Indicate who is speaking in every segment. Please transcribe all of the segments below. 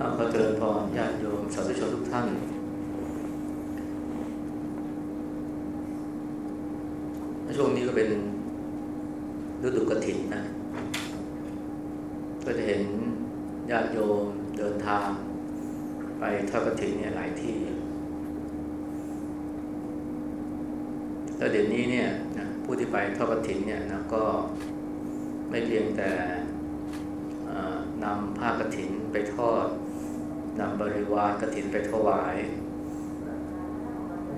Speaker 1: ขอเจริญพรญาติโยมสาธุชนทุกท่าน ช่วงนี้ก็เป็นฤดูกฐินนะ ก็จะเห็นญาติโยมเดินทาง ไปทอดกฐินเนี่ยหลายที่ แล้วเดี๋ยวนี้เนี่ยนะผู้ที่ไปทอดกฐินเนี่ยนะก็ไม่เพียงแต่นำผ้ากฐินไปทอด นำบริวารกฐินไปถวาย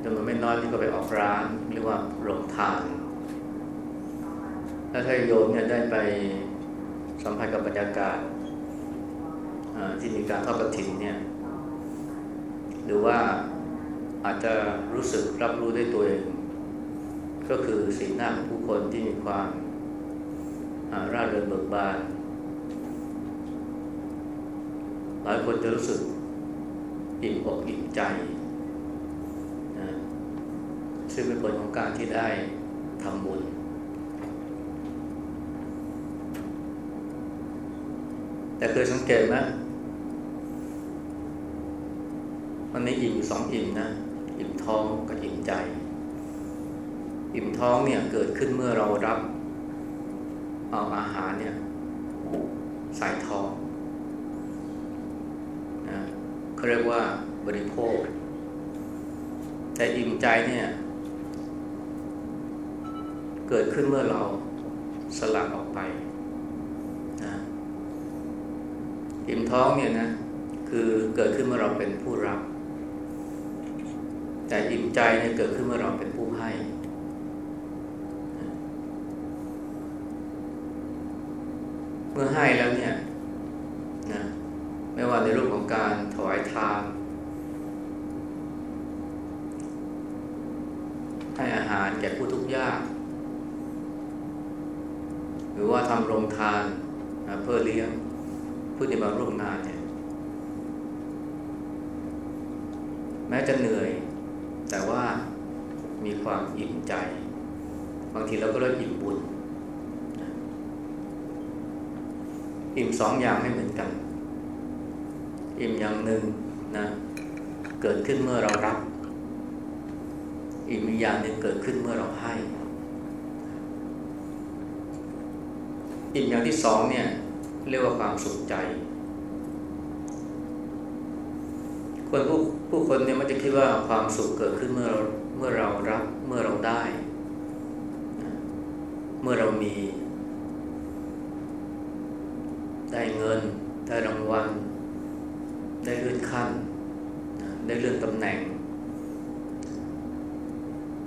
Speaker 1: จำนวนไม่น้อยที่ก็ไปออกร้านเรียกว่าโรงทาน แล้วถ้าโยมเนี่ยได้ไปสัมผัสกับบรรยากาศที่มีการทอดกฐินเนี่ย หรือว่าอาจจะรู้สึกรับรู้ได้ตัวเอง ก็คือสีหน้าของผู้คนที่มีความร่าเริงเบิกบาน หลายคนจะรู้สึกอิ่มอกอิ่มใจนะซึ่งเป็นผลของการที่ได้ทำบุญ แต่เคยสังเกตไหมมันมีอิ่มสองอิ่มนะ อิ่มท้องกับอิ่มใจ อิ่มท้องเนี่ยเกิดขึ้นเมื่อเรารับ เอาอาหารเนี่ย ใส่ท้อง เขาเรียกว่าบริโภค แต่อิ่มใจเนี่ย เกิดขึ้นเมื่อเราสลัดออกไปนะอิ่มท้องเนี่ยนะ คือเกิดขึ้นเมื่อเราเป็นผู้รับ แต่อิ่มใจเนี่ยเกิดขึ้นเมื่อเราเป็นผู้ให้เมื่อให้แล้วเนี่ยนะไม่ว่าในรูปของการถวายทานให้อาหารแก่ผู้ทุกข์ยาก หรือว่า ทำโรงทานเพื่อเลี้ยงผู้ที่มาร่วมงานเนี่ยแม้จะเหนื่อย แต่ว่ามีความอิ่มใจ บางทีเราก็เริ่มอิ่มบุญ อิ่มสองอย่างไม่เหมือนกัน อิ่มอย่างหนึ่งนะเกิดขึ้นเมื่อเรารับ อิ่มอย่างหนึ่งเกิดขึ้นเมื่อเราให้ อีกอย่างที่สองเนี่ยเรียกว่าความสุขใจ คนผู้ผู้คนเนี่ยมันจะคิดว่าความสุขเกิดขึ้นเมื่อเราเมื่อเรารับเมื่อเราได้ เมื่อเรามี ได้เงินได้รางวัลได้เลื่อนขั้น ได้เลื่อนตำแหน่ง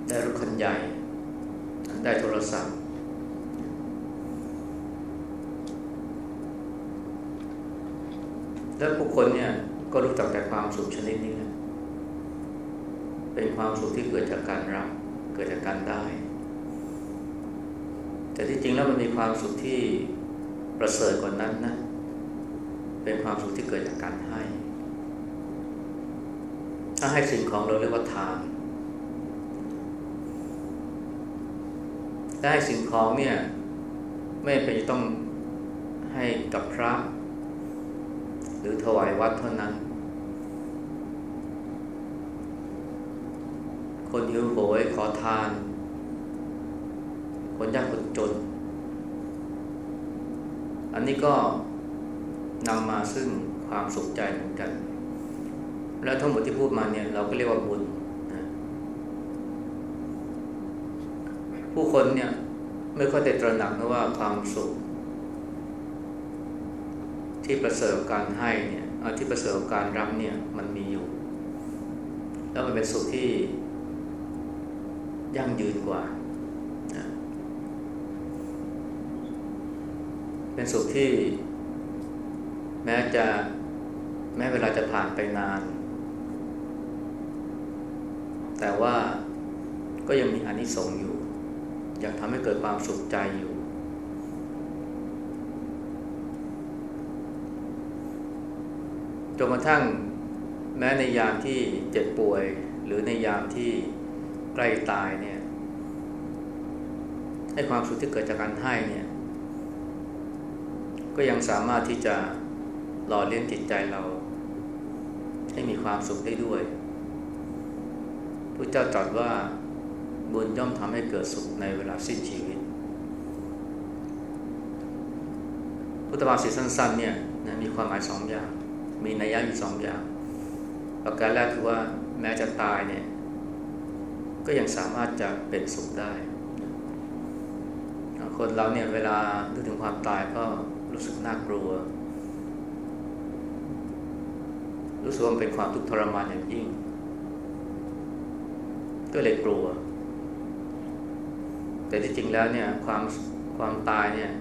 Speaker 1: ได้รถคันใหญ่ ได้โทรศัพท์ แล้วผู้คนเนี่ยก็รู้จักแต่ความสุขชนิดนี้นะเป็นความ สุขที่เกิดจากการรับ เกิดจากการได้ แต่ที่จริงแล้วมันมีความสุขที่ประเสริฐกว่านั้นนะ เป็นความสุขที่เกิดจากการให้ ถ้าให้สิ่งของเราเรียกว่าทานได้สิ่งของเนี่ย ไม่เป็นต้องให้กับพระ หรือถวายวัดเท่านั้น คนหิวโหยขอทาน คนยากคนจน อันนี้ก็นำมาซึ่งความสุขใจเหมือนกัน แล้วทั้งหมดที่พูดมาเนี่ยเราก็เรียกว่าบุญนะผู้คนเนี่ยไม่ค่อยได้ตระหนักนะว่าความสุข ที่ประเสริฐการให้เนี่ยที่ประเสริฐการรับเนี่ยมันมีอยู่ แล้วมันเป็นสุขที่ ยั่งยืนกว่า เป็นสุขที่ แม้จะแม้เวลาจะผ่านไปนาน แต่ว่าก็ยังมีอนิสงส์อยู่ ยังทำให้เกิดความสุขใจอยู่ จนกระทั่งแม้ในยามที่เจ็บป่วย หรือในยามที่ ใกล้ตายเนี่ยให้ความสุขที่เกิดจากการให้เนี่ย ก็ยังสามารถที่จะหล่อเลี้ยงจิตใจเรา ให้มีความสุขได้ด้วยพระเจ้าตรัสว่าบุญย่อมทำให้เกิดสุขในเวลาสิ้นชีวิต พุทธภาษิตสั้นๆเนี่ยนะมีความหมายสองอย่าง มีนัยยะอยู่สองอย่าง ประการแรกคือว่าแม้จะตายเนี่ย ก็ยังสามารถจะเป็นสุขได้ คนเราเนี่ยเวลานึกถึงความตายก็รู้สึกน่ากลัว รู้สึกว่าเป็นความทุกข์ทรมานอย่างยิ่ง ก็เลยกลัว แต่ที่จริงแล้วเนี่ยความความตายเนี่ย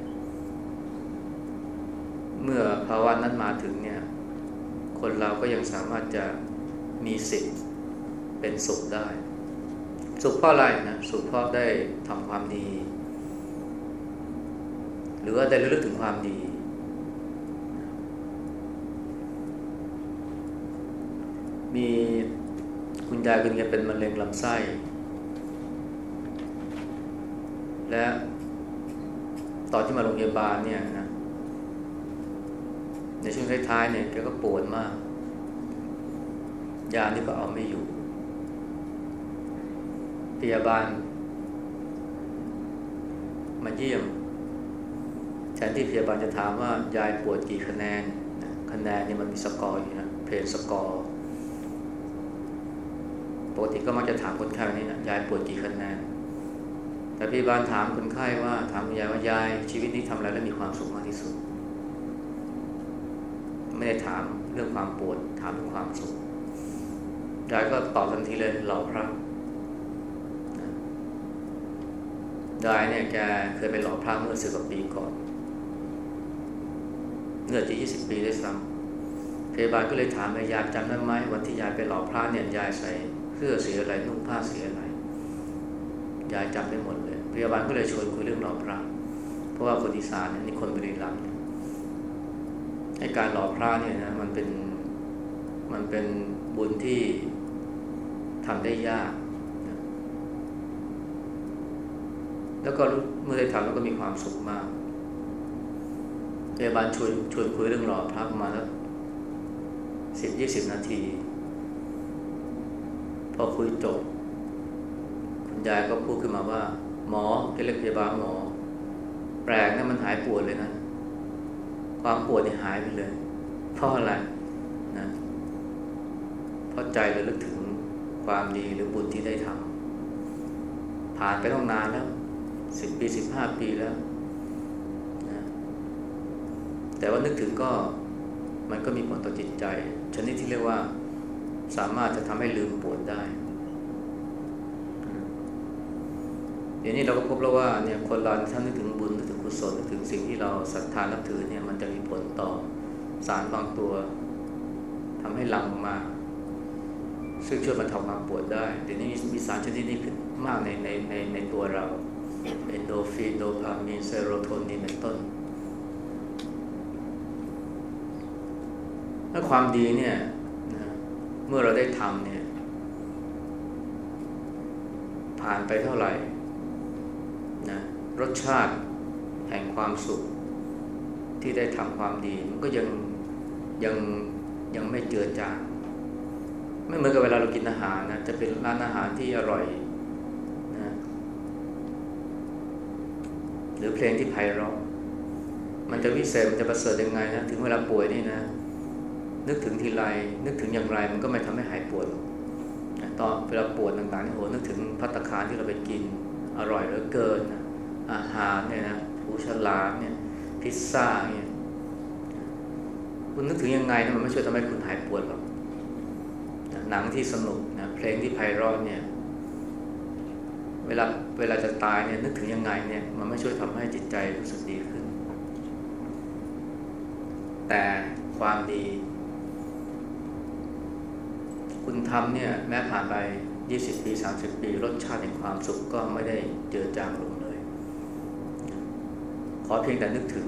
Speaker 1: เมื่อภาวะนั้นมาถึงเนี่ย คนเราก็ยังสามารถจะมีสิทธิ์เป็นสุขได้ สุขเพราะอะไรนะสุขเพราะได้ทำความดี หรือว่าได้ระลึกถึงความดี มีคุณยายคุณแกเป็นมะเร็งลำไส้ และตอนที่มาโรงพยาบาลเนี่ยนะในช่วงท้ายๆเนี่ยแกก็ปวดมาก ยานี่ก็เอาไม่อยู่ พยาบาลมาเยี่ยมแทนที่พยาบาลจะถามว่ายายปวดกี่คะแนน คะแนนนี่มันมีสกอร์อยู่นะเพลนสกอร์ปกติก็มักจะถามคนไข้นี่นะยายปวดกี่คะแนน แต่พยาบาลถามคนไข้ว่าถามยายว่ายายชีวิตนี้ทำอะไรแล้วมีความสุขมากที่สุด ไม่ได้ถามเรื่องความปวดถามเรื่องความสุขยายก็ตอบทันทีเลยหล่อพระ ยายเนี่ยแกเคยไปหล่อพระเมื่อสิบกว่าปีก่อนเมื่อจะยี่สิบปีได้ซ้ำพยาบาลก็เลยถามยายจำได้ไหมวันที่ยายไปหล่อพระเนี่ยยายใส่เสื้อสีอะไรนุ่งผ้าสีอะไรยายจำได้หมดเลยพยาบาลก็เลยชวนคุยเรื่องหล่อพระ เพราะว่าคนอีสานเนี่ยนี่คนบริรัมย์ให้การหล่อพระเนี่ยนะมันเป็นมันเป็นบุญที่ทำได้ยากนะ แล้วก็เมื่อได้ทำแล้วก็มีความสุขมากพยาบาลชวนชวนคุยเรื่องหลอพระประมาณสักสิบยี่สิบนาที พอคุยจบ คุณยายก็พูดขึ้นมาว่า หมอเรียกพยาบาลหมอ แปลกนะมันหายปวดเลยนะ ความปวดเนี่ยหายไปเลย เพราะอะไรนะเพราะใจเราลึกถึงความดีหรือบุญที่ได้ทำผ่านไปต้องนานแล้ว สิบปีสิบห้าปีแล้วนะแต่ว่านึกถึงก็มันก็มีผลต่อจิตใจ ชนิดที่เรียกว่าสามารถจะทำให้ลืมปวดได้เดี๋ยวนี้เราก็พบแล้วว่าเนี่ยคนเราถ้านึกถึงบุญนึกถึงกุศลนึกถึงสิ่งที่เราศรัทธานับถือเนี่ยมันจะมีผลต่อสารบางตัวทำให้หลั่งออกมา ซึ่งช่วยบรรเทาความปวดได้ เดี๋ยวนี้มีสารชนิดนี้ขึ้นมากในในในในตัวเรา เอนโดฟินโดพามีนเซโรโทนินเป็นต้นถ้าความดีเนี่ยนะเมื่อเราได้ทำเนี่ย ผ่านไปเท่าไหร่นะรสชาติแห่งความสุข ที่ได้ทำความดี มันก็ยังยังยังไม่เจือจางไม่เหมือนกับเวลาเรากินอาหารนะจะเป็นร้านอาหารที่อร่อยนะห รือเพลงที่ไพเราะมันจะวิเศษมันจะประเสริฐยังไงนะถึงเวลาป่วยนี่นะ นึกถึงทีไรนึกถึงอย่างไร มันก็ไม่ทำให้หายปวดนะตอนเวลาปวดต่างๆนี่โอ้นึกถึงพัตคารที่เราไปกินอร่อยเหลือเกินนะอาหารเนี่ยนะผูฉลามเนี่ยพิซซ่าเนี่ยคุณนึกถึงยังไงนะมันไม่ช่วยทำให้คุณหายปวดหรอกหนังที่สนุกนะเพลงที่ไพเราะเนี่ย เวลาเวลาจะตายเนี่ยนึกถึงยังไงเนี่ยมันไม่ช่วยทำให้จิตใจรู้สึกดีขึ้น แต่ความดี คุณทำเนี่ยแม้ผ่านไปยี่สิบปีสามสิบปี รสชาติแห่งความสุขก็ไม่ได้เจือจางลงเลย ขอเพียงแต่นึกถึง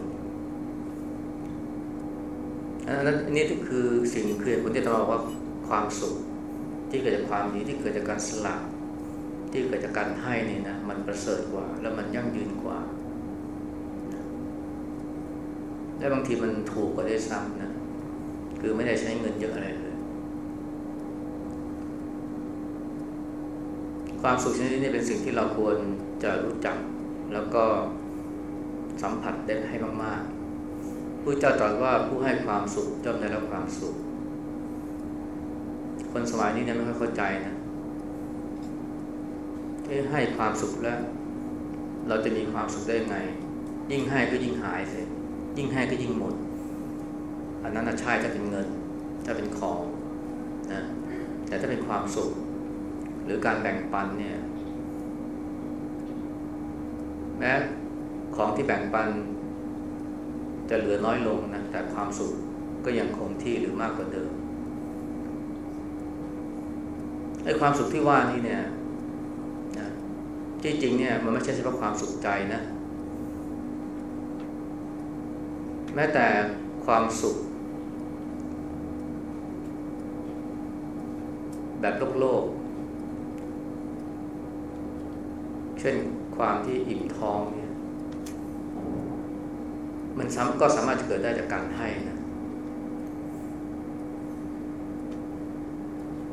Speaker 1: อันนั้นนี่คือสิ่งคือผลที่ตบอกว่าความสุขที่เกิดจากความดีที่เกิดจากการสละ ที่เกิดจากการให้นี่นะมันประเสริฐกว่า แล้วมันยั่งยืนกว่า และบางทีมันถูกกว่าได้ซ้ำนะคือไม่ได้ใช้เงินเยอะอะไรเลย ความสุขชนิดนี้เป็นสิ่งที่เราควรจะรู้จัก แล้วก็สัมผัสได้ให้มากๆผู้เจ้าตรัสว่าผู้ให้ความสุขย่อมได้รับความสุข คนสมัยนี้เนี่ยไม่ค่อยเข้าใจนะ ให้ความสุขแล้ว เราจะมีความสุขได้ไง ยิ่งให้ก็ยิ่งหายเสียยิ่งให้ก็ยิ่งหมด อันนั้นใช่ถ้าเป็นเงิน ถ้าเป็นของนะแต่ถ้าเป็นความสุข หรือการแบ่งปันเนี่ยแม้ของที่แบ่งปัน จะเหลือน้อยลงนะแต่ความสุขก็ยังคงที่หรือมากกว่าเดิมไอ้ความสุขที่ว่านี่เนี่ย ที่จริงเนี่ยมันไม่ใช่เฉพาะความสุขใจนะ แม้แต่ความสุข แบบโลกโลก เช่นความที่อิ่มท้องเนี่ยมันก็สามารถจะเกิดได้จากการให้นะ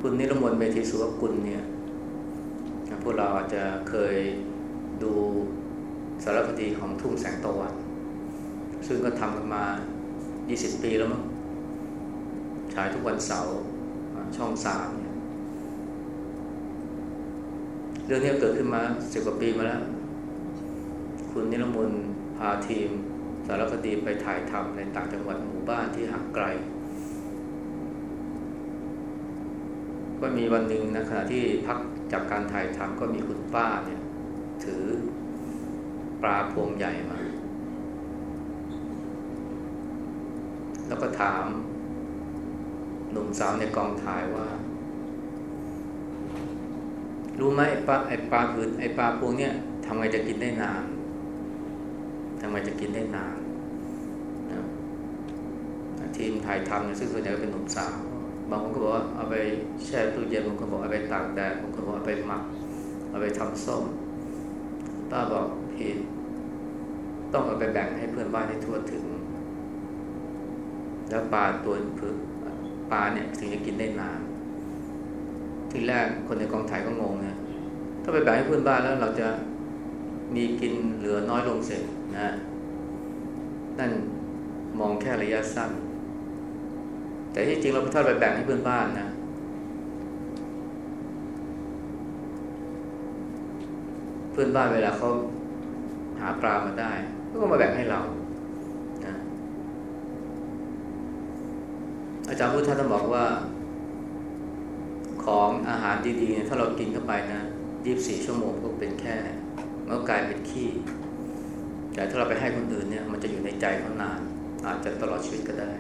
Speaker 1: คุณนิรมนเมธีสุวกุลเนี่ย พวกเราอาจจะเคยดูสารคดีของทุ่งแสงตะวัน ซึ่งก็ทำกันมา 20 ปีแล้วมั้งฉายทุกวันเสาร์ช่องสามเนี่ยเรื่องนี้เกิดขึ้นมาสิบกว่าปีมาแล้ว คุณนิรมนพาทีมสารคดีไปถ่ายทำในต่างจังหวัดหมู่บ้านที่ห่างไกล ก็มีวันหนึ่งนะขณะที่พัก จากการถ่ายทำก็มีคุณป้าเนี่ย ถือปลาพวงใหญ่มา แล้วก็ถามหนุ่มสาวในกองถ่ายว่า รู้ไหมไอ้ปลาไอปลาผืนไอปลาพวงเนี่ยทำไงจะกินได้นานทำไมจะกินได้นานนะทีมถ่ายทำเนี่ยซึ่งส่วนใหญ่ก็เป็นหนุ่มสาว บางคนก็บอกว่าเอาไปแช่ตู้เย็นบางคนบอกเอาไปตากแดดบางคนบอกเอาไปหมัก เอาไปทำส้มป้าบอกผิดต้องเอาไปแบ่งให้เพื่อนบ้านให้ทั่วถึง แล้วปลาตัวคือปลาเนี่ยถึงจะกินได้นานทีแรกคนในกองถ่ายก็งงนะถ้าไปแบ่งให้เพื่อนบ้านแล้วเราจะมีกินเหลือน้อยลงเสร็จนะ นั่นมองแค่ระยะสั้น แต่ที่จริงเราถ้าไปแบ่งให้เพื่อนบ้านนะ เพื่อนบ้านเวลาเขาหาปลามาได้ก็มาแบ่งให้เรานะอาจารย์พุทธท่านบอกว่า ของอาหารดีๆถ้าเรากินเข้าไปนะยี่บสี่ชั่วโมงก็เป็นแค่มันก็กลายเป็นขี้แต่ถ้าเราไปให้คนอื่นเนี่ย มันจะอยู่ในใจเขานาน อาจจะตลอดชีวิตก็ได้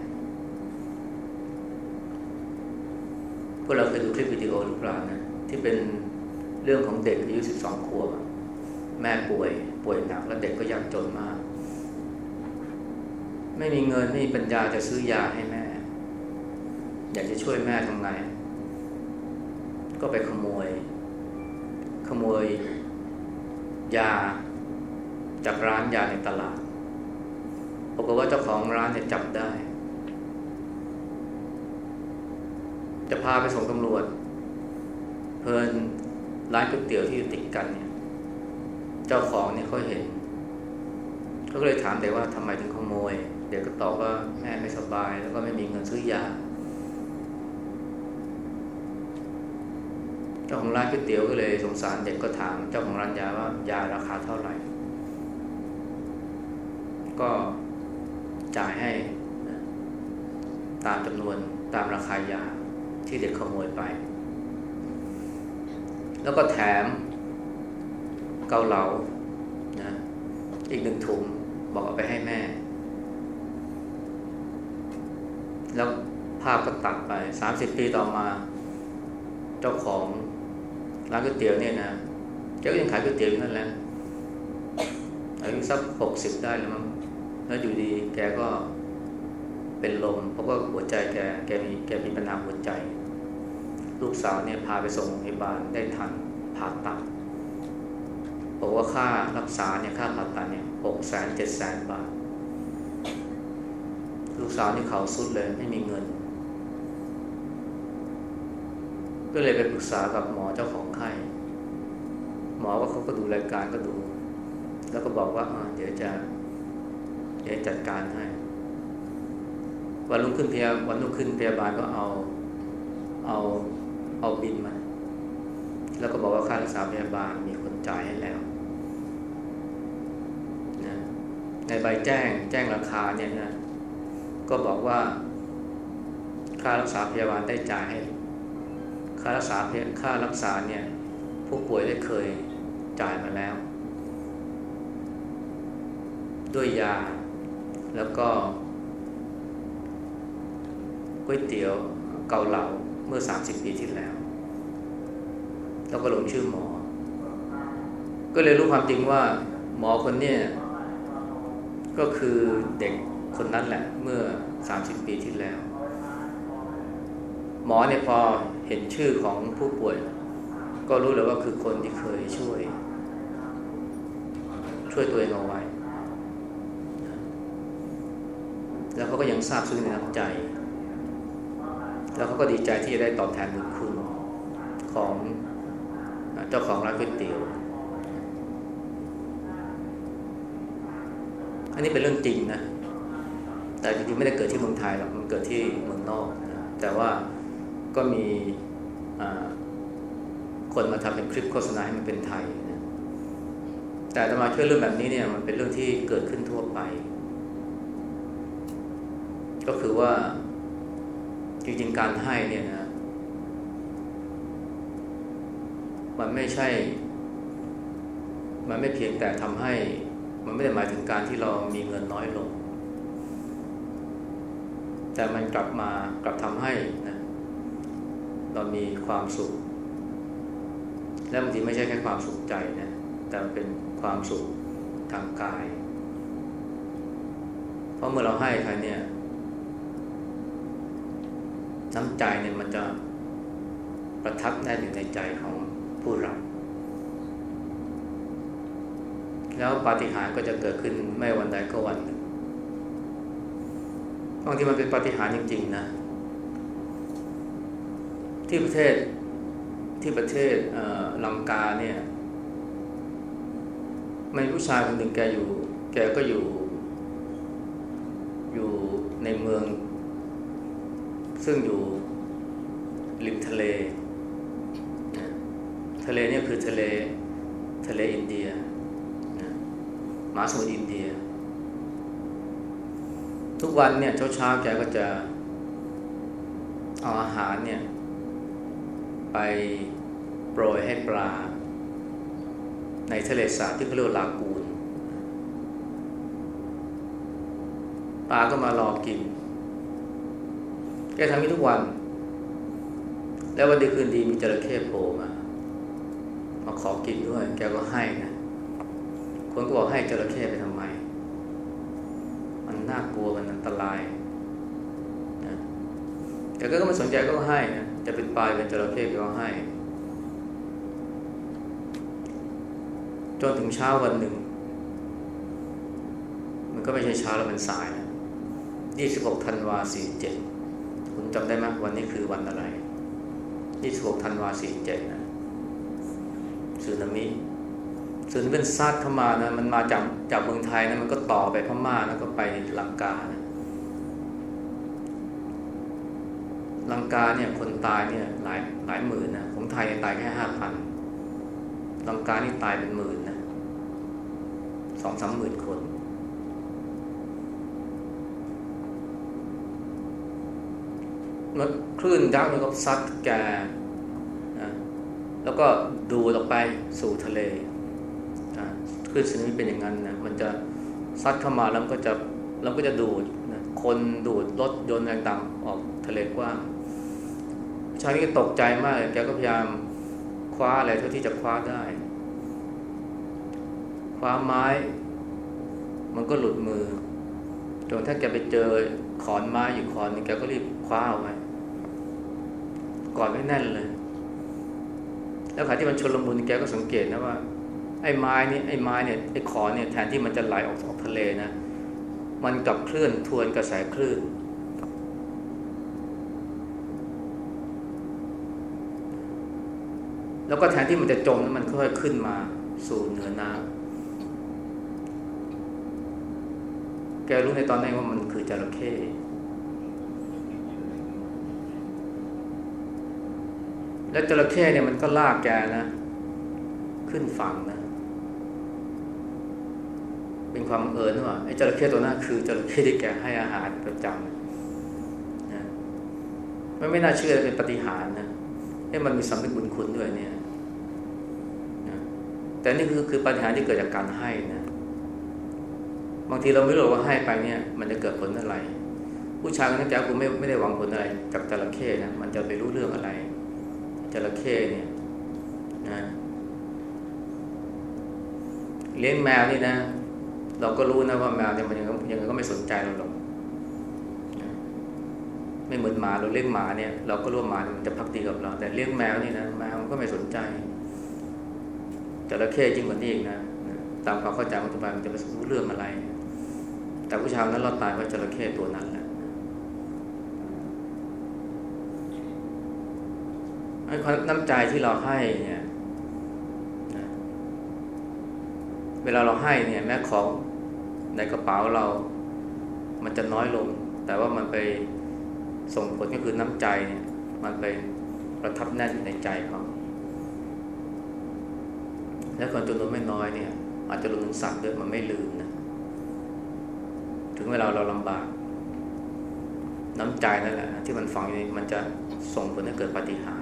Speaker 1: พ วกเราเคยดูคลิปวิดีโอหรือเปล่านะที่เป็นเรื่องของเด็กอายุสิบสองขวบแม่ป่วย ป่วยหนักแล้วเด็กก็ยากจนมาก ไม่มีเงินไม่มีปัญญาจะซื้อยาให้แม่ อยากจะช่วยแม่ทำไง ก็ไปขโมย ขโมย ยาจากร้านยาในตลาดปรากฏว่าเจ้าของร้านเนี่ยจับได้ จะพาไปส่งตำรวจ เพลินร้านก๋วยเตี๋ยวที่อยู่ติดกันเนี่ย เจ้าของเนี่ยเขาเห็นเขาก็เลยถามเด็กว่าทำไมถึงขโมย เด็กก็ตอบว่าแม่ไม่สบาย แล้วก็ไม่มีเงินซื้อยาเจ้าของร้านก๋วยเตี๋ยวก็เลยสงสารเด็กก็ถามเจ้าของร้านยาว่ายาราคาเท่าไหร่ ก็จ่ายให้ ตามจำนวนตามราคายา ที่เด็กขโมยไป แล้วก็แถมเกาเหลานะอีกหนึ่งถุงบอกเอาไปให้แม่ แล้วภาพก็ตัดไปสามสิบปีต่อมา เจ้าของร้านก๋วยเตี๋ยวเนี่ยนะแกก็ยังขายก๋วยเตี๋ยวอยู่นั่นแหละอายุสักหกสิบได้แล้วมั้งแล้วอยู่ดีแกก็เป็นลมเพราะว่าหัวใจแกแกมีแกมีปัญหาหัวใจ ลูกสาวเนี่ยพาไปส่งโรงพยาบาลได้ทันผ่าตัดบอกว่าค่ารักษาเนี่ยค่าผ่าตัดเนี่ยหกแสนเจ็ดแสนบาท ลูกสาวนี่เขาสุดเลยไม่มีเงิน ก็เลยไปปรึกษากับหมอเจ้าของไข้หมอว่าเขาก็ดูรายการก็ดู แล้วก็บอกว่าเดี๋ยวจะเดี๋ยวจัดการให้ วันรุ่งขึ้นพยาวันรุ่งขึ้นพยาบาลก็เอาเอา เอาบินมา แล้วก็บอกว่าค่ารักษาพยาบาลมีคนจ่ายให้แล้วนะในใบแจ้งแจ้งราคาเนี่ยนะก็บอกว่า ค่ารักษาพยาบาลได้จ่ายให้ค่ารักษาค่ารักษาเนี่ย ผู้ป่วยได้เคยจ่ายมาแล้ว ด้วยยา แล้วก็ก๋วยเตี๋ยวเกาเหลา มื่อ 30 ปีที่แล้ว แล้วก็ลงชื่อหมอ ก็เลยรู้ความจริงว่าหมอคนนี้ก็คือเด็กคนนั้นแหละ เมื่อ 30 ปีที่แล้ว หมอเนี่ยพอเห็นชื่อของผู้ป่วย ก็รู้เลยว่าคือคนที่เคยช่วย ช่วยตัวเองเอาไว้ แล้วเขาก็ยังทราบซึ้งในน้ำใจ แล้วเขาก็ดีใจที่จะได้ตอบแทนบุญคุณของเจ้าของร้านก๋วยเตี๋ยว อันนี้เป็นเรื่องจริงนะ แต่จริงๆไม่ได้เกิดที่เมืองไทยหรอก มันเกิดที่เมืองนอกนะแต่ว่าก็มีคนมาทำเป็นคลิปโฆษณาให้มันเป็นไทยนะ แต่จะมาช่วยเรื่องแบบนี้เนี่ยมันเป็นเรื่องที่เกิดขึ้นทั่วไป ก็คือว่า จริงๆการให้เนี่ยนะ มันไม่ใช่ มันไม่เพียงแต่ทำให้ มันไม่ได้หมายถึงการที่เรามีเงินน้อยลง แต่มันกลับมากลับทำให้นะ เรามีความสุข และบางทีไม่ใช่แค่ความสุขใจนะ แต่เป็นความสุขทางกาย เพราะเมื่อเราให้ใครเนี่ย น้ำใจเนี่ยมันจะประทับแน่นอยู่ในใจของผู้รับ แล้วปาฏิหาริย์ก็จะเกิดขึ้นไม่วันใดก็วันหนึ่งบางทีมันเป็นปาฏิหาริย์จริง ๆ นะ ที่ประเทศที่ประเทศลังกาเนี่ยมีผู้ชายคนหนึ่งแกอยู่ แกก็อยู่ อยู่ในเมือง ซึ่งอยู่ริมทะเลนะทะเลนี่คือทะเลทะเลอินเดียนะมหาสมุทรอินเดีย ทุกวันเนี่ยเช้าๆแกก็จะเอาอาหารเนี่ยไปโปรยให้ปลา ในทะเลสาบที่เขาเรียกลากูนปลาก็มารอกิน แกทำนี้ทุกวัน แล้ววันดีคืนดีมีจระเข้โผล่มา มาขอกินด้วย แกก็ให้นะ คนก็บอกให้จระเข้ไปทำไม มันน่ากลัวมันอันตรายนะแต่ก็ไม่สนใจก็ให้นะ จะเป็นปลายเป็นจระเข้ก็ให้ จนถึงเช้าวันหนึ่ง มันก็ไม่ใช่เช้าแล้วมันสายนะ26ธันวา47 จำได้ไหมวันนี้คือวันอะไร26ธันวา47นะสึนามิสึนามิเป็นซัดเข้ามานะมันมาจากจากเมืองไทยนะมันก็ต่อไปพม่าแล้วก็ไปลังกานะลังกาเนี่ยคนตายเนี่ยหลายหลายหมื่นนะของไทยตายแค่ห้าพันลังกานี่ตายเป็นหมื่นนะสองสามหมื่นคน มันคลื่นยักษ์มันก็ซัดแกนะแล้วก็ดูดออกไปสู่ทะเลนะคลื่นสึนามิเป็นอย่างนั้นนะมันจะซัดเข้ามาแล้วก็จะแล้วก็จะดูดนะคนดูดรถยนต์ต่างๆออกทะเลกว้างชายนี่ก็ตกใจมากแกก็พยายามคว้าอะไรเท่าที่จะคว้าได้ คว้าไม้ มันก็หลุดมือจนถ้าแกไปเจอขอนไม้อยู่ขอนนึงแกก็รีบคว้าเอาไว้ กอดไว้แน่นเลย แล้วขณะที่มันชนลมุนแกก็สังเกตนะว่า ไอ้ไม้นี่ไอ้ไม้เนี่ยไอ้ขอเนี่ยแทนที่มันจะไหลออกออกทะเลนะ มันกลับเคลื่อนทวนกระแสคลื่นแล้วก็แทนที่มันจะจมมันค่อยขึ้นมาสู่เหนือน้ำแกรู้ในตอนนั้นว่ามันคือจระเข้ แล้วจระเข้เนี่ยมันก็ลากแกนะ ขึ้นฝั่งนะ เป็นความเอิญว่าไอ้จระเข้ตัวนั้นคือจระเข้ที่แกให้อาหารประจำนะไม่ไม่น่าเชื่อเป็นปฏิหารนะให้มันมีสำนึกบุญคุณด้วยเนี่ยนะแต่นี่คือคือปฏิหารที่เกิดจากการให้นะบางทีเราไม่รู้ว่าให้ไปเนี่ย มันจะเกิดผลอะไร ผู้ชายคนนั้นแกกูไม่ไม่ได้หวังผลอะไรจากจระเข้นะมันจะไปรู้เรื่องอะไร จระเข้เนี่ยนะเลี้ยงแมวนี่นะ เราก็รู้นะว่าแมวเนี่ยมันยังยังก็ไม่สนใจเราหรอกไม่เหมือนหมาเราเลี้ยงหมาเนี่ยเราก็รู้ว่าหมามันจะพักดีกับเรา แต่เลี้ยงแมวนี่นะแมวมันก็ไม่สนใจจระเข้จริงกว่านี้อีกนะตามความเข้าใจของทุกคนมันจะไปรู้เรื่องอะไร แต่ผู้ชายนั้นรอดตายเพราะจระเข้ตัวนั้นแหละ น้ำใจที่เราให้เนี่ยนะเวลาเราให้เนี่ย แม้ของในกระเป๋าเรา มันจะน้อยลง แต่ว่ามันไปส่งผลก็คือน้ำใจเนี่ย มันไปประทับแน่นในใจเขาและคนจำนวนไม่น้อยเนี่ย อาจจะรวมถึงสัตว์ด้วยมันไม่ลืมนะถึงเวลาเราลำบาก น้ำใจนั่นแหละ ที่มันฝังอยู่มันจะส่งผลให้เกิดปฏิหาร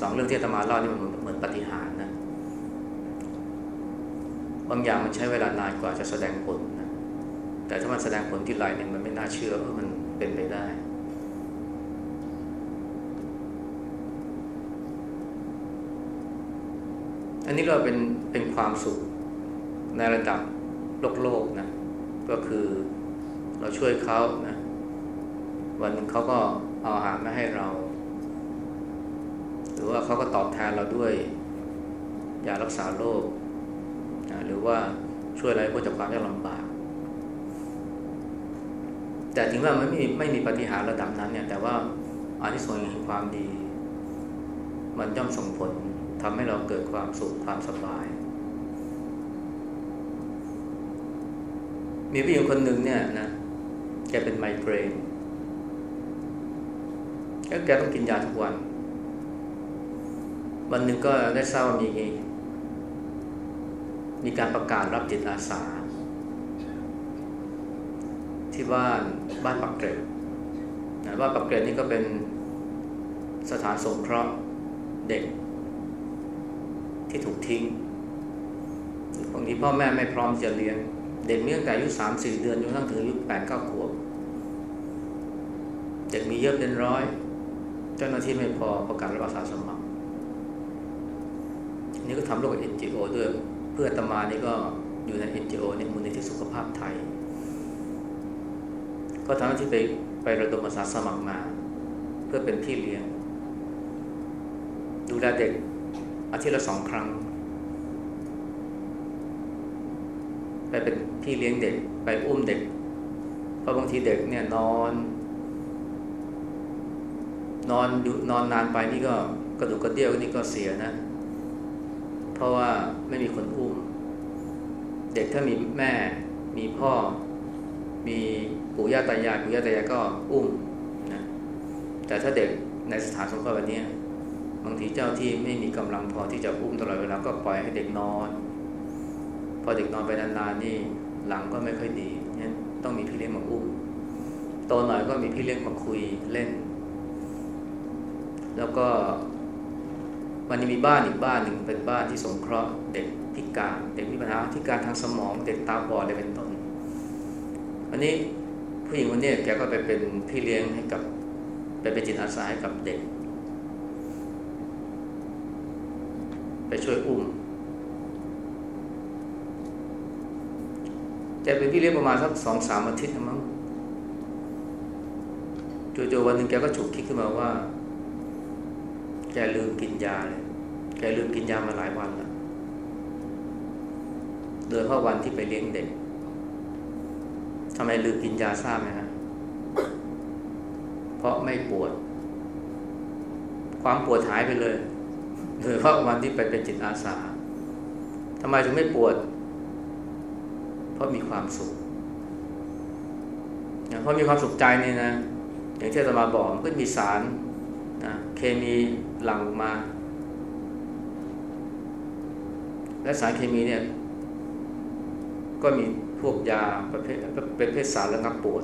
Speaker 1: สองเรื่องที่ธรรมาเล่านี่มันเหมือนปฏิหารนะบางอย่างมันใช้เวลานานกว่าจะแสดงผลนะแต่ถ้ามันแสดงผลที่ไรเนี่ยมันไม่น่าเชื่อว่ามันเป็นไปได้ อันนี้เราเป็นเป็นความสุขในระดับโลกโลกนะก็คือเราช่วยเขานะวันเขาก็เอาอาหารมาให้เรา รือว่าเขาก็ตอบแทนเราด้วยยารักษาโรคหรือว่าช่วยอะไรพ้นจากความยากลำบาก แต่ถึงว่ามันไม่มีไม่มีปฏิหารระดับนั้นเนี่ย แต่ว่าอานิสงส์แห่งความดี มันย่อมส่งผลทำให้เราเกิดความสุขความสบาย มีผู้หญิงคนหนึ่งเนี่ยนะแกเป็นไมเกรนแล้วแกต้องกินยาทุกวัน วันหนึ่งก็ได้ทราบว่ามีมีการประกาศรับจิตอาสา ที่บ้านบ้านปักเกร็ดนะบ้านปักเกร็ดนี่ก็เป็นสถานสงเคราะห์เด็ก ที่ถูกทิ้งบางทีพ่อแม่ไม่พร้อมจะเลี้ยง เด็กมีตั้งแต่อายุสามสี่เดือนจนกระทั่งถึงอายุแปดเก้าขวบเด็กมีเยอะเป็นร้อย เจ้าหน้าที่ไม่พอประกาศรับอาสาสมัคร นี่ก็ทำร่วมกับ NGO ด้วยเพื่อตมานี่ก็อยู่ใน NGO เนี่ยมูลนิธิสุขภาพไทย ก็ทำหน้าที่ไปไประดมอาสาสมัครมา เพื่อเป็นพี่เลี้ยง ดูแลเด็กอาทิตย์ละสองครั้ง ไปเป็นพี่เลี้ยงเด็ก ไปอุ้มเด็ก เพราะบางทีเด็กเนี่ยนอน นอนนอนนานไปนี่ก็กระดูกกระเดี่ยวนี่ก็เสียนะ เพราะว่าไม่มีคนอุ้ม เด็กถ้ามีแม่ มีพ่อ มีปู่ย่าตายายปู่ย่าตายายก็อุ้มนะแต่ถ้าเด็กในสถานสงเคราะห์แบบนี้บางทีเจ้าที่ไม่มีกำลังพอที่จะอุ้มตลอดเวลาก็ปล่อยให้เด็กนอน พอเด็กนอนไปนานๆนี่หลังก็ไม่ค่อยดีนี่ยต้องมีพี่เลี้ยงมาอุ้มโตหน่อยก็มีพี่เลี้ยงมาคุยเล่น แล้วก็ มันจะมีบ้านอีกบ้านหนึ่งเป็นบ้านที่สงเคราะห์เด็กพิการเด็กมีปัญหาพิการทางสมองเด็กตาบอดอะไรเป็นต้น อันนี้ผู้หญิงคนนี้แกก็ไปเป็นพี่เลี้ยงให้กับไปเป็นจิตอาสาให้กับเด็ก ไปช่วยอุ้มแกเป็นพี่เลี้ยงประมาณสักสองสามอาทิตย์มั้งจู่ๆวันหนึ่งแกก็ฉุกคิดขึ้นมาว่า แกลืมกินยาเลย แกลืมกินยามาหลายวันแล้วโดยเพราะวันที่ไปเลี้ยงเด็กทำไมลืมกินยาทราบไหมฮะ เพราะไม่ปวด ความปวดหายไปเลยโดยเฉพาะวันที่ไปเป็นจิตอาสาทำไมถึงไม่ปวด เพราะมีความสุขเพราะมีความสุขใจนี่นะ อย่างที่อาตมาบอกมันก็มีสาร นะเคมีหลั่งมา และสารเคมีเนี่ย ก็มีพวกยาประเภทเป็นเพศสารระงับปวด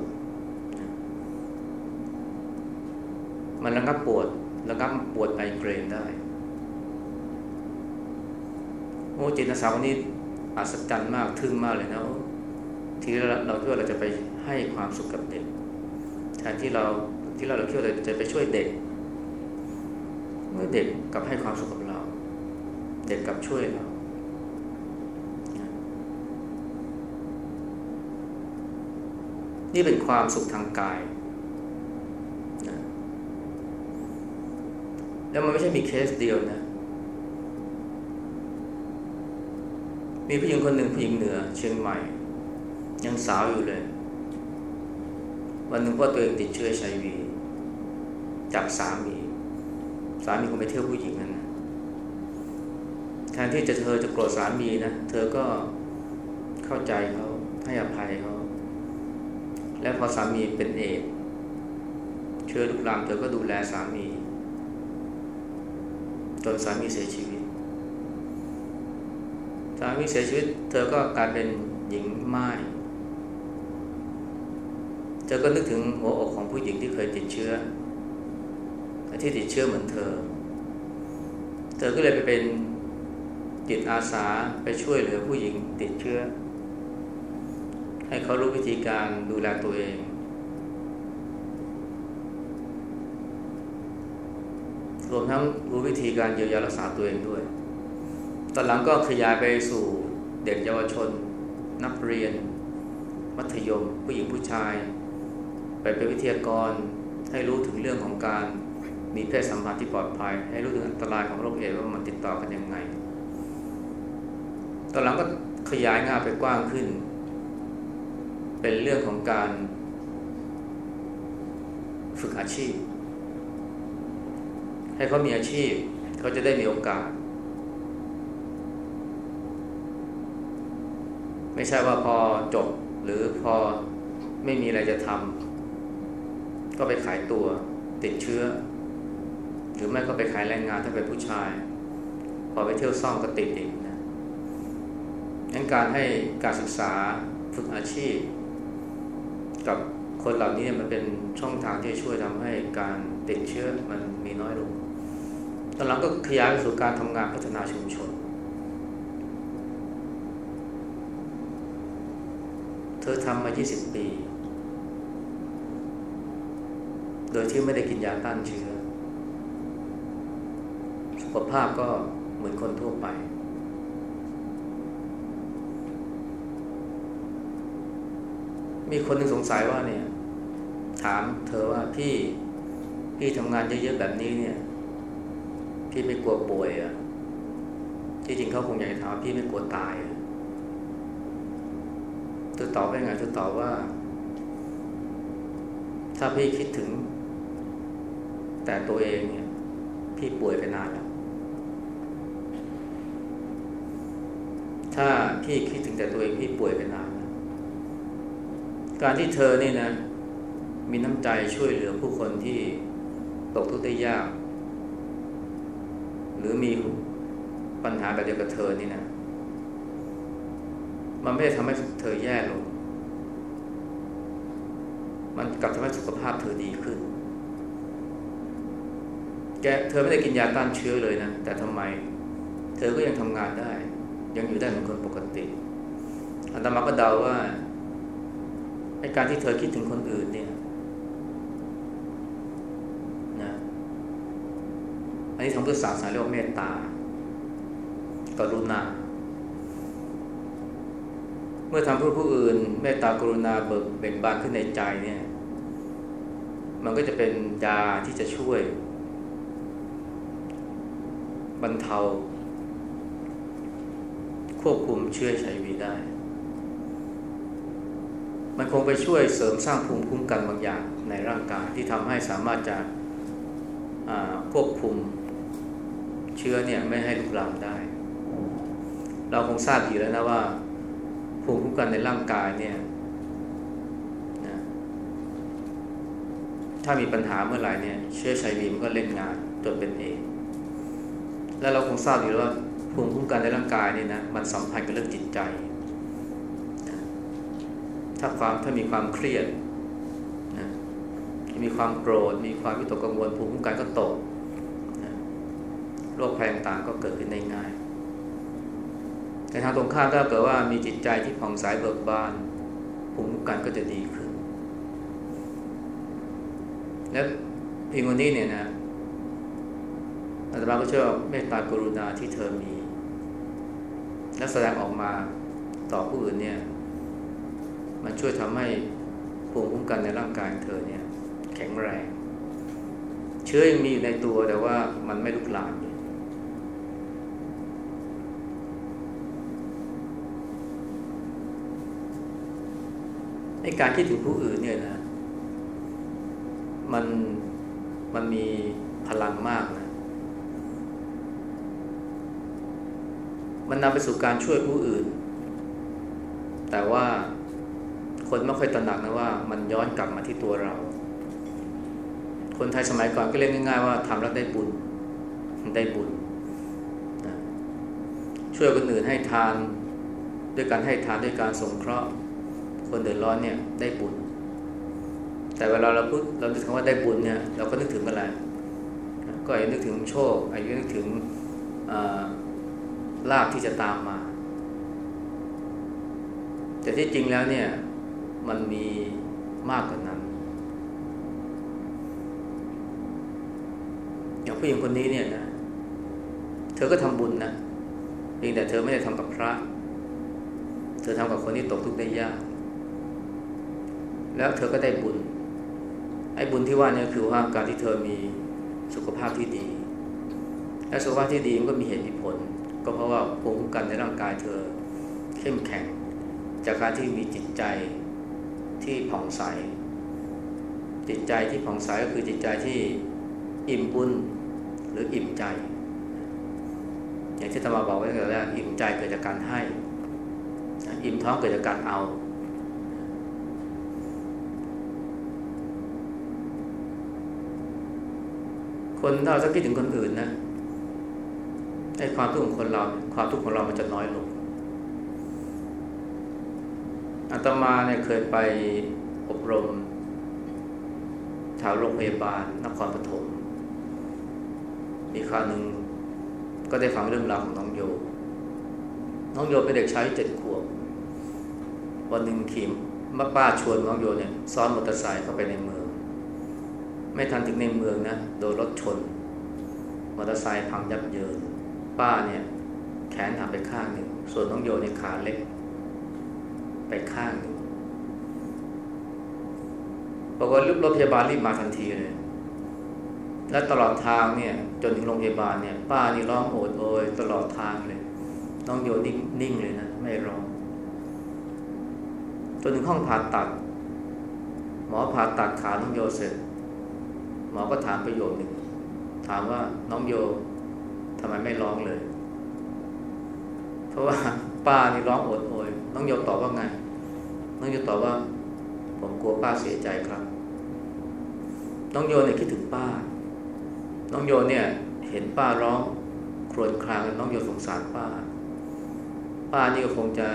Speaker 1: มันระงับปวดระงับปวดไอเกรนได้โอ้จิตอาสาวันนี้อัศจรรย์มากทึ่งมากเลยนะทีเราเราคิดว่าเราจะไปให้ความสุขกับเด็กแทนที่เราที่เราเราคิดว่าเราจะไปช่วยเด็ก เมื่อเด็กกับให้ความสุขกับเรา เด็กกับช่วยเรานี่เป็นความสุขทางกายนะแล้วมันไม่ใช่มีเคสเดียวนะ มีผู้หญิงคนหนึ่งผู้หญิงเหนือ เชียงใหม่ ยังสาวอยู่เลย วันหนึ่งพ่อตัวเองติดเชื้อชัยวีจากสามี สามีคงไปเที่ยวผู้หญิงนั่นนะแทนที่จะเธอจะโกรธสามีนะ เธอก็เข้าใจเขาให้อภัยเขา และพอสามีเป็นเอดเชื้อลุกลามเธอก็ดูแลสามี จนสามีเสียชีวิต สามีเสียชีวิต เธอก็กลายเป็นหญิงไม้เธอก็นึกถึงหัวอกของผู้หญิงที่เคยติดเชื้อ ที่ติดเชื้อเหมือนเธอ เธอก็เลยไปเป็นจิตอาสาไปช่วยเหลือผู้หญิงติดเชื้อ ให้เขารู้วิธีการดูแลตัวเอง รวมทั้งรู้วิธีการเยียวยารักษาตัวเองด้วย ตอนหลังก็ขยายไปสู่เด็กเยาวชน นักเรียน มัธยม ผู้หญิงผู้ชาย ไปเป็นวิทยากรให้รู้ถึงเรื่องของการ มีเพศสัมพันธ์ที่ปลอดภัย ให้รู้ถึงอันตรายของโรคเอดส์ว่ามันติดต่อกันยังไง ตอนหลังก็ขยายงานไปกว้างขึ้น เป็นเรื่องของการฝึกอาชีพ ให้เขามีอาชีพ เขาจะได้มีโอกาส ไม่ใช่ว่าพอจบหรือพอไม่มีอะไรจะทำก็ไปขายตัวติดเชื้อ รือไม่ก็ไปขายแรงงานถ้าเป็นผู้ชาย พอไปเที่ยวซ่องก็ติดอีกนะงั้นการให้การศึกษาฝึกอาชีพ กับคนเหล่านี้มันเป็นช่องทางที่ช่วยทำให้การติดเชื้อมันมีน้อยลงตอนหลังก็ขยายไปสู่การทำงานพัฒนาชุมชน เธอทำมา 20 ปี โดยที่ไม่ได้กินยาต้านเชื้อ สุขภาพก็เหมือนคนทั่วไป มีคนหนึ่งสงสัยว่าเนี่ย ถามเธอว่าพี่พี่ทำงานเยอะๆแบบนี้เนี่ย พี่ไม่กลัวป่วยอะ่ะที่จริงเขาคงอยากจะถามพี่ไม่กลัวตายเธอตอบว่าไงเธอตอบว่า ถ้าพี่คิดถึง แต่ตัวเองเนี่ย พี่ป่วยไปนานแล้ว ถ้า พี่คิดถึงแต่ตัวเองพี่ป่วยไปนานการที่เธอนี่นะ มีน้ำใจช่วยเหลือผู้คนที่ตกทุกข์ได้ยาก หรือมีปัญหาแบบเดียวกับเธอนี่นะ มันไม่ได้ทำให้เธอแย่ลง มันกลับทำให้สุขภาพเธอดีขึ้น แกเธอไม่ได้กินยาต้านเชื้อเลยนะ แต่ทำไม เธอก็ยังทำงานได้ ยังอยู่ได้เหมือนคนปกติอันตมาก็เดาว่าในการที่เธอคิดถึงคนอื่นเนี่ยนะอันนี้ทางพุทธศาสนาเรียกว่าเมตตากรุณา เมื่อทำเพื่อผู้อื่น เมตตากรุณาเบิกเบ่งบานขึ้นในใจเนี่ย มันก็จะเป็นยาที่จะช่วย บรรเทา ควบคุมเชื้อไชวีได้ มันคงไปช่วยเสริมสร้างภูมิคุ้มกันบางอย่างในร่างกายที่ทำให้สามารถจะควบคุมเชื้อเนี่ยไม่ให้ลุกลามได้ เราคงทราบดีแล้วนะว่าภูมิคุ้มกันในร่างกายเนี่ยนะถ้ามีปัญหาเมื่อไหร่เนี่ยเชื้อชัยวีมันก็เล่นงานจนเป็นเอง แล้วเราคงทราบอยู่แล้วว่า ภูมิคุ้มกันในร่างกายนี่นะมันสัมพันธ์กับเรื่องจิตใจ ถ้าความถ้ามีความเครียดนะมีความโกรธ มีความวิตกกังวลภูมิคุ้มกันก็ตกนะโรคภัยต่างๆก็เกิดขึ้นได้ง่ายในทางตรงข้ามถ้าเกิดว่ามีจิตใจที่ผ่องใสเบิกบานภูมิคุ้มกันก็จะดีขึ้น และพิงคนนี้เนี่ยนะอาตมาก็เชื่อเมตตากรุณาที่เธอมี และแสดงออกมาต่อผู้อื่นเนี่ย มันช่วยทำให้ภูมิคุ้มกันในร่างกายเธอเนี่ย แข็งแรง เชื้อยังมีอยู่ในตัวแต่ว่ามันไม่ลุกลามในการคิดถึงผู้อื่นเนี่ยนะ มันมันมีพลังมากนะ มันนำไปสู่การช่วยผู้อื่น แต่ว่าคนไม่ค่อยตระหนักนะว่า มันย้อนกลับมาที่ตัวเรา คนไทยสมัยก่อนก็เรียกง่ายๆว่าทำแล้วได้บุญได้บุญนะช่วยคนอื่นให้ทาน ด้วยการให้ทานด้วยการสงเคราะห์ คนเดือดร้อนเนี่ยได้บุญ แต่เวลาเราพูดเราคิดคำว่าได้บุญเนี่ยเราก็นึกถึงอะไร ก็อาจจะนึกถึงโชคอาจจะนึกถึง ลาภที่จะตามมา แต่ที่จริงแล้วเนี่ย มันมีมากกว่านั้น อย่างผู้หญิงคนนี้เนี่ยนะเธอก็ทำบุญนะเพียงแต่เธอไม่ได้ทำกับพระ เธอทำกับคนที่ตกทุกข์ได้ยาก แล้วเธอก็ได้บุญ ไอ้บุญที่ว่านี่คือว่าการที่เธอมีสุขภาพที่ดี และสุขภาพที่ดีมันก็มีเหตุมีผล ก็เพราะว่าภูมิคุ้มกันในร่างกายเธอเข้มแข็ง จากการที่มีจิตใจที่ผ่องใส จิตใจที่ผ่องใสก็คือจิตใจที่อิ่มบุญหรืออิ่มใจ อย่างที่ธรรมาบอกไว้ตั้งแต่แรกอิ่มใจเกิดจากการให้ อิ่มท้องเกิดจากการเอาคนถ้าเราจะคิดถึงคนอื่นนะ ไอ้ความทุกข์ของคนเรา ความทุกข์ของเรามันจะน้อยลงอาตมาเนี่ยเคยไปอบรมแถวโรงพยาบาลนครปฐมมีคราวหนึ่งก็ได้ฟังเรื่องราวของน้องโย น้องโยเป็นเด็กชายเจ็ดขวบ วันหนึ่งขี่มาป้าชวนน้องโยเนี่ยซ้อนมอเตอร์ไซค์เข้าไปในเมือง ไม่ทันถึงในเมืองนะ โดนรถชน มอเตอร์ไซค์พังยับเยิน ป้าเนี่ย แขนหักไปข้างหนึ่ง ส่วนน้องโยในขาเล็ก ไปข้างหนึ่งบอกว่ารถพยาบาลรีบมาทันทีเลย และตลอดทางเนี่ย จนถึงโรงพยาบาลเนี่ย ป้านี่ร้องโอดโอยตลอดทางเลย น้องโยนิ่งนิ่งเลยนะ ไม่ร้อง จนถึงห้องผ่าตัด หมอผ่าตัดขาน้องโยเสร็จ หมอก็ถามประโยคหนึ่งถามว่าน้องโย ทำไมไม่ร้องเลย เพราะว่าป้านี่ร้องโอดโอยน้องโยตอบว่าไง น้องโยตอบว่า ผมกลัวป้าเสียใจครับ น้องโยเนี่ยคิดถึงป้า น้องโยเนี่ย เห็นป้าร้องครวญครางน้องโยสงสารป้า ป้านี่ก็คงจะ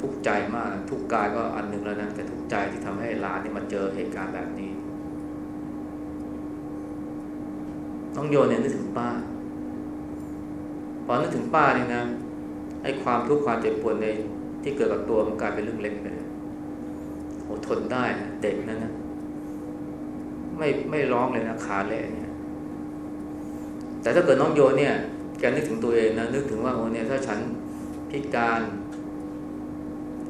Speaker 1: ทุกข์ใจมาก ทุกข์กายก็อันหนึ่งแล้วนะแต่ทุกข์ใจที่ทำให้หลานนี่มาเจอเหตุการณ์แบบนี้ น้องโยเนี่ยนึกถึงป้า พอนึกถึงป้าเนี่ยนะไอ้ความทุกข์ความเจ็บปวดในที่เกิดกับตัวมันกลายเป็นเรื่องเล็กไปเลยโหทนได้นะเด็กนั่นนะไม่ไม่ร้องเลยนะขาเละเนี่ย แต่ถ้าเกิดน้องโยเนี่ยแกนึกถึงตัวเองนะนึกถึงว่าโอ้เนี่ยถ้าฉันพิการ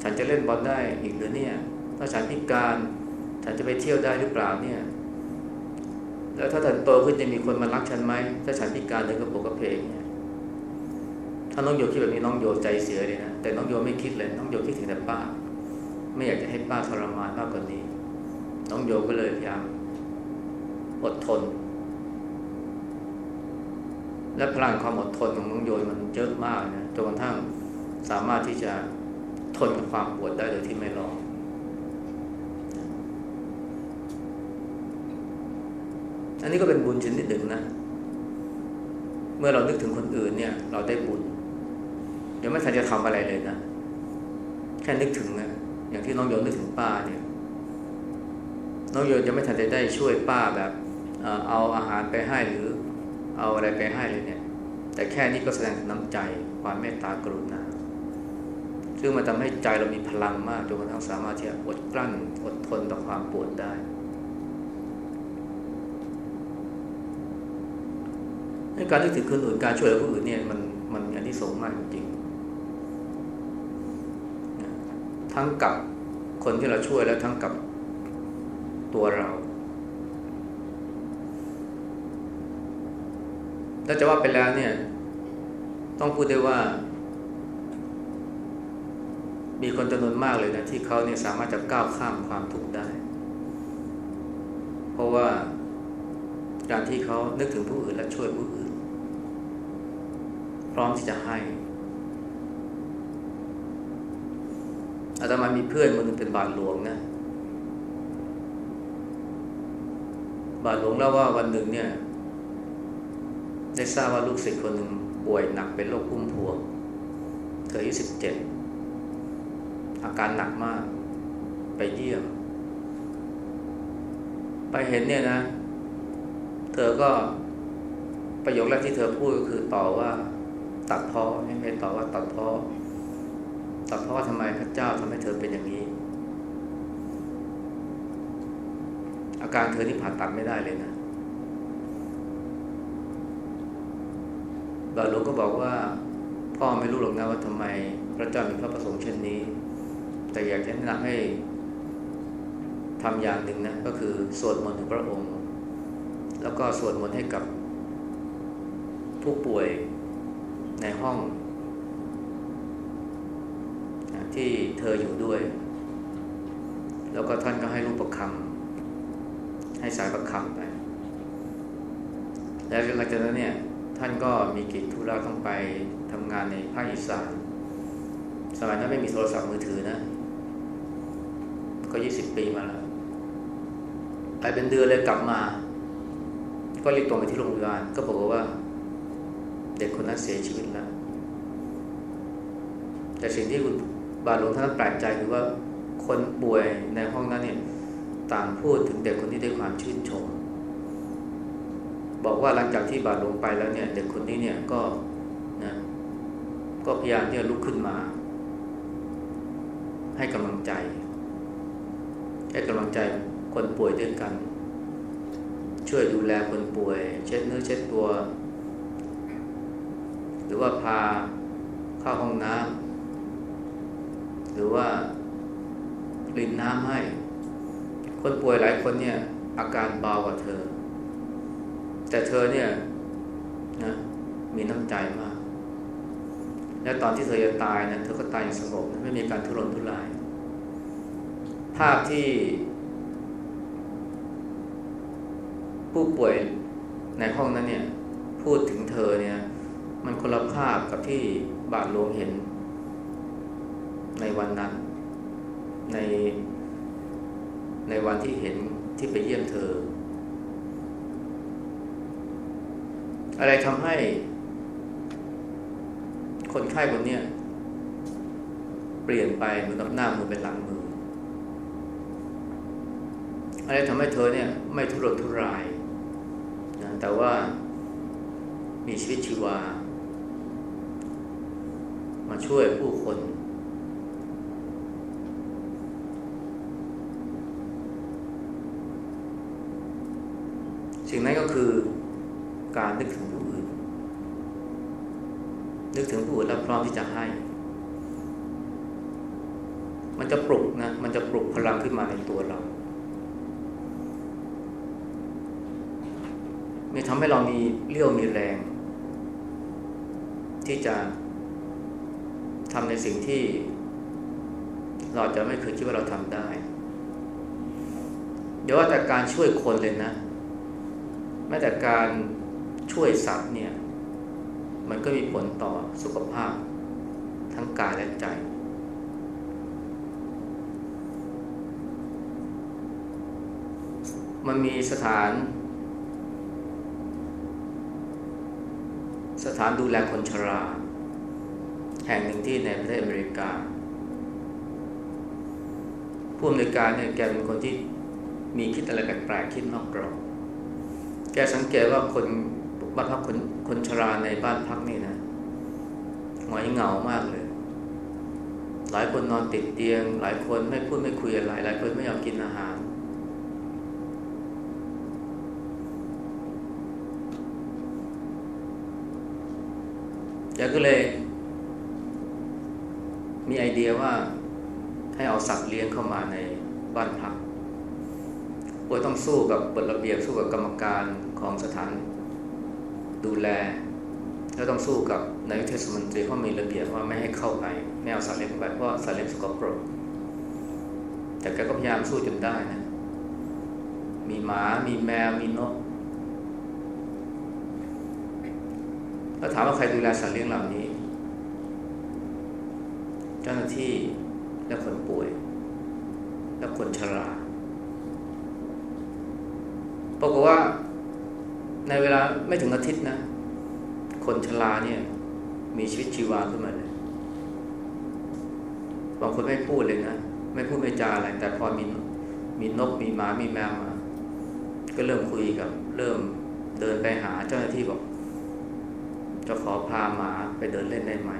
Speaker 1: ฉันจะเล่นบอลได้อีกหรือเนี่ย ถ้าฉันพิการ ฉันจะไปเที่ยวได้หรือเปล่าเนี่ย แล้วถ้าฉันโตขึ้นจะมีคนมารักฉันไหมถ้าฉันพิการเดินกระโปรงกระเพกเนี่ย ถ้าน้องโยคิดแบบนี้น้องโยใจเสียเลยนะแต่น้องโยไม่คิดเลยน้องโยคิดถึงแต่ป้า ไม่อยากจะให้ป้าทรมานมากกว่านี้ น้องโยก็เลยพยายามอดทน และพลังความอดทนของน้องโยมันเยอะมากนะจนกระทั่งสามารถที่จะทนกับความปวดได้โดยที่ไม่ร้องอันนี้ก็เป็นบุญชนิดหนึ่งนะ เมื่อเรานึกถึงคนอื่นเนี่ย เราได้บุญ ยวไม่ทันจะทำอะไรเลยนะแค่นึกถึงนะอย่างที่น้องโยนนึกถึงป้าเนี่ย น้องโยนจะไม่ทันจะได้ช่วยป้าแบบเอาอาหารไปให้หรือเอาอะไรไปให้เลยเนี่ย แต่แค่นี้ก็แสดงน้ำใจความเมตตากรุณาซึ่งมันทำให้ใจเรามีพลังมากจนกระทั่งสามารถที่จะอดกลั้นอดทนต่อความปวดได้ การนึกถึงคนอื่นการช่วยเหลือผู้อื่นเนี่ยมันมันอันที่สงมากจริง ทั้งกับคนที่เราช่วยแล้วทั้งกับตัวเราถ้าจะว่าไปแล้วเนี่ย ต้องพูดได้ว่า มีคนจำนวนมากเลยนะ ที่เขาเนี่ยสามารถจะก้าวข้ามความทุกข์ได้ เพราะว่าการที่เขานึกถึงผู้อื่นและช่วยผู้อื่น พร้อมที่จะให้ อาตมามีเพื่อนคนนึงเป็นบาทหลวงนะบาทหลวงเล่าว่าวันหนึ่งเนี่ย ได้ทราบว่าลูกศิษย์คนหนึ่งป่วยหนักเป็นโรคพุ่มพวงเธออายุสิบเจ็ดอาการหนักมาก ไปเยี่ยม ไปเห็นเนี่ยนะ เธอก็ประโยคแรกที่เธอพูดก็คือต่อว่าตัดพ้อไม่ไม่ต่อว่าตัดพ้อ ตัดพ้อทำไมพระเจ้าทำให้เธอเป็นอย่างนี้ อาการเธอที่ผ่าตัดไม่ได้เลยนะบาหลวงก็บอกว่า พ่อไม่รู้หรอกนะว่าทำไมพระเจ้ามีพระประสงค์เช่นนี้ แต่อยากแนะนำให้ทำอย่างหนึ่งนะก็คือสวดมนต์ถึงพระองค์ แล้วก็สวดมนต์ให้กับผู้ป่วยในห้อง ที่เธออยู่ด้วย แล้วก็ท่านก็ให้รูปประคำให้สายประคำไป แล้วหลังจากนั้นเนี่ย ท่านก็มีกิจธุระต้องไปทำงานในภาคอีสาน สมัยนั้นไม่มีโทรศัพท์มือถือนะ ก็ยี่สิบปีมาแล้วไปเป็นเดือนเลยกลับมา ก็รีบตรงไปที่โรงพยาบาลก็บอกว่า เด็กคนนั้นเสียชีวิตแล้วแต่สิ่งที่คุณ บาหลวงท่านแปลกใจคือว่าคนป่วยในห้องนั้นเนี่ยต่างพูดถึงเด็กคนนี้ด้วยความชื่นชม บอกว่าหลังจากที่บาดลงไปแล้วเนี่ยเด็กคนนี้เนี่ยก็นะก็พยายามที่จะลุกขึ้นมา ให้กำลังใจ ให้กำลังใจคนป่วยด้วยกัน ช่วยดูแลคนป่วย เช็ดเนื้อเช็ดตัว หรือว่าพาเข้าห้องน้ำ หรือว่าลินน้ำให้ คนป่วยหลายคนเนี่ยอาการเบากว่าเธอ แต่เธอเนี่ยนะมีน้ำใจมาก และตอนที่เธอจะตายนะเธอก็ตายอย่างสงบไม่มีการทุรนทุราย ภาพที่ ผู้ป่วยในห้องนั้นเนี่ย พูดถึงเธอเนี่ย มันคนละภาพกับที่บาทหลวงเห็น ในวันนั้น ในในวันที่เห็นที่ไปเยี่ยมเธอ อะไรทำให้ คนไข้คนนี้เปลี่ยนไปเหมือนกับหน้ามือเป็นหลังมือ อะไรทำให้เธอเนี่ยไม่ทุรนทุรายนะแต่ว่ามีชีวิตชีวา มาช่วยผู้คน สิ่งนั้นก็คือการนึกถึงผู้อื่น นึกถึงผู้อื่นแล้วพร้อมที่จะให้ มันจะปลุกนะ มันจะปลุกพลังขึ้นมาในตัวเรามีทำให้เรามีเรี่ยวมีแรง ที่จะทำในสิ่งที่ เราจะไม่เคยคิดว่าเราทำได้ เดี๋ยวว่าแต่การช่วยคนเลยนะ ม้แต่การช่วยสัตว์เนี่ย มันก็มีผลต่อสุขภาพทั้งกายและใจ มันมีสถาน สถานดูแลคนชรา แห่งหนึ่งที่ในประเทศอเมริกาผู้อำนวยการเนี่ยแกเป็นคนที่มีคิดอะไรแปลกๆคิดนอกกรอบ แกสังเกตว่าคนบ้านพักคนคนชราในบ้านพักนี่นะหงอยเหงามากเลย หลายคนนอนติดเตียง หลายคนไม่พูดไม่คุยอะไรหลายคนไม่ยอมกินอาหาร แกก็เลย มีไอเดียว่าให้เอาสัตว์เลี้ยงเข้ามาใน ป่วยต้องสู้กับบทระเบียบสู้กับกรรมการของสถานดูแล แล้วต้องสู้กับนายกเทศมนตรีเพราะมีระเบียบว่าไม่ให้เข้าไปไม่เอาสัตว์เลี้ยงเข้าไปเพราะสัตว์เลี้ยงสกปรกแต่แกก็พยายามสู้จนได้นะมีหมา มีแมว มีนกแล้วถามว่าใครดูแลสัตว์เลี้ยงเหล่านี้ เจ้าหน้าที่และคนป่วย และคนชรา ปรากฏว่าในเวลาไม่ถึงอาทิตย์นะ คนชราเนี่ย มีชีวิตชีวาขึ้นมาเลยบางคนไม่พูดเลยนะ ไม่พูดไม่จาอะไร แต่พอมีมีนกมีหมามีแมวมา ก็เริ่มคุยกับ เริ่มเดินไปหาเจ้าหน้าที่บอก จะขอพาหมาไปเดินเล่นได้ไหม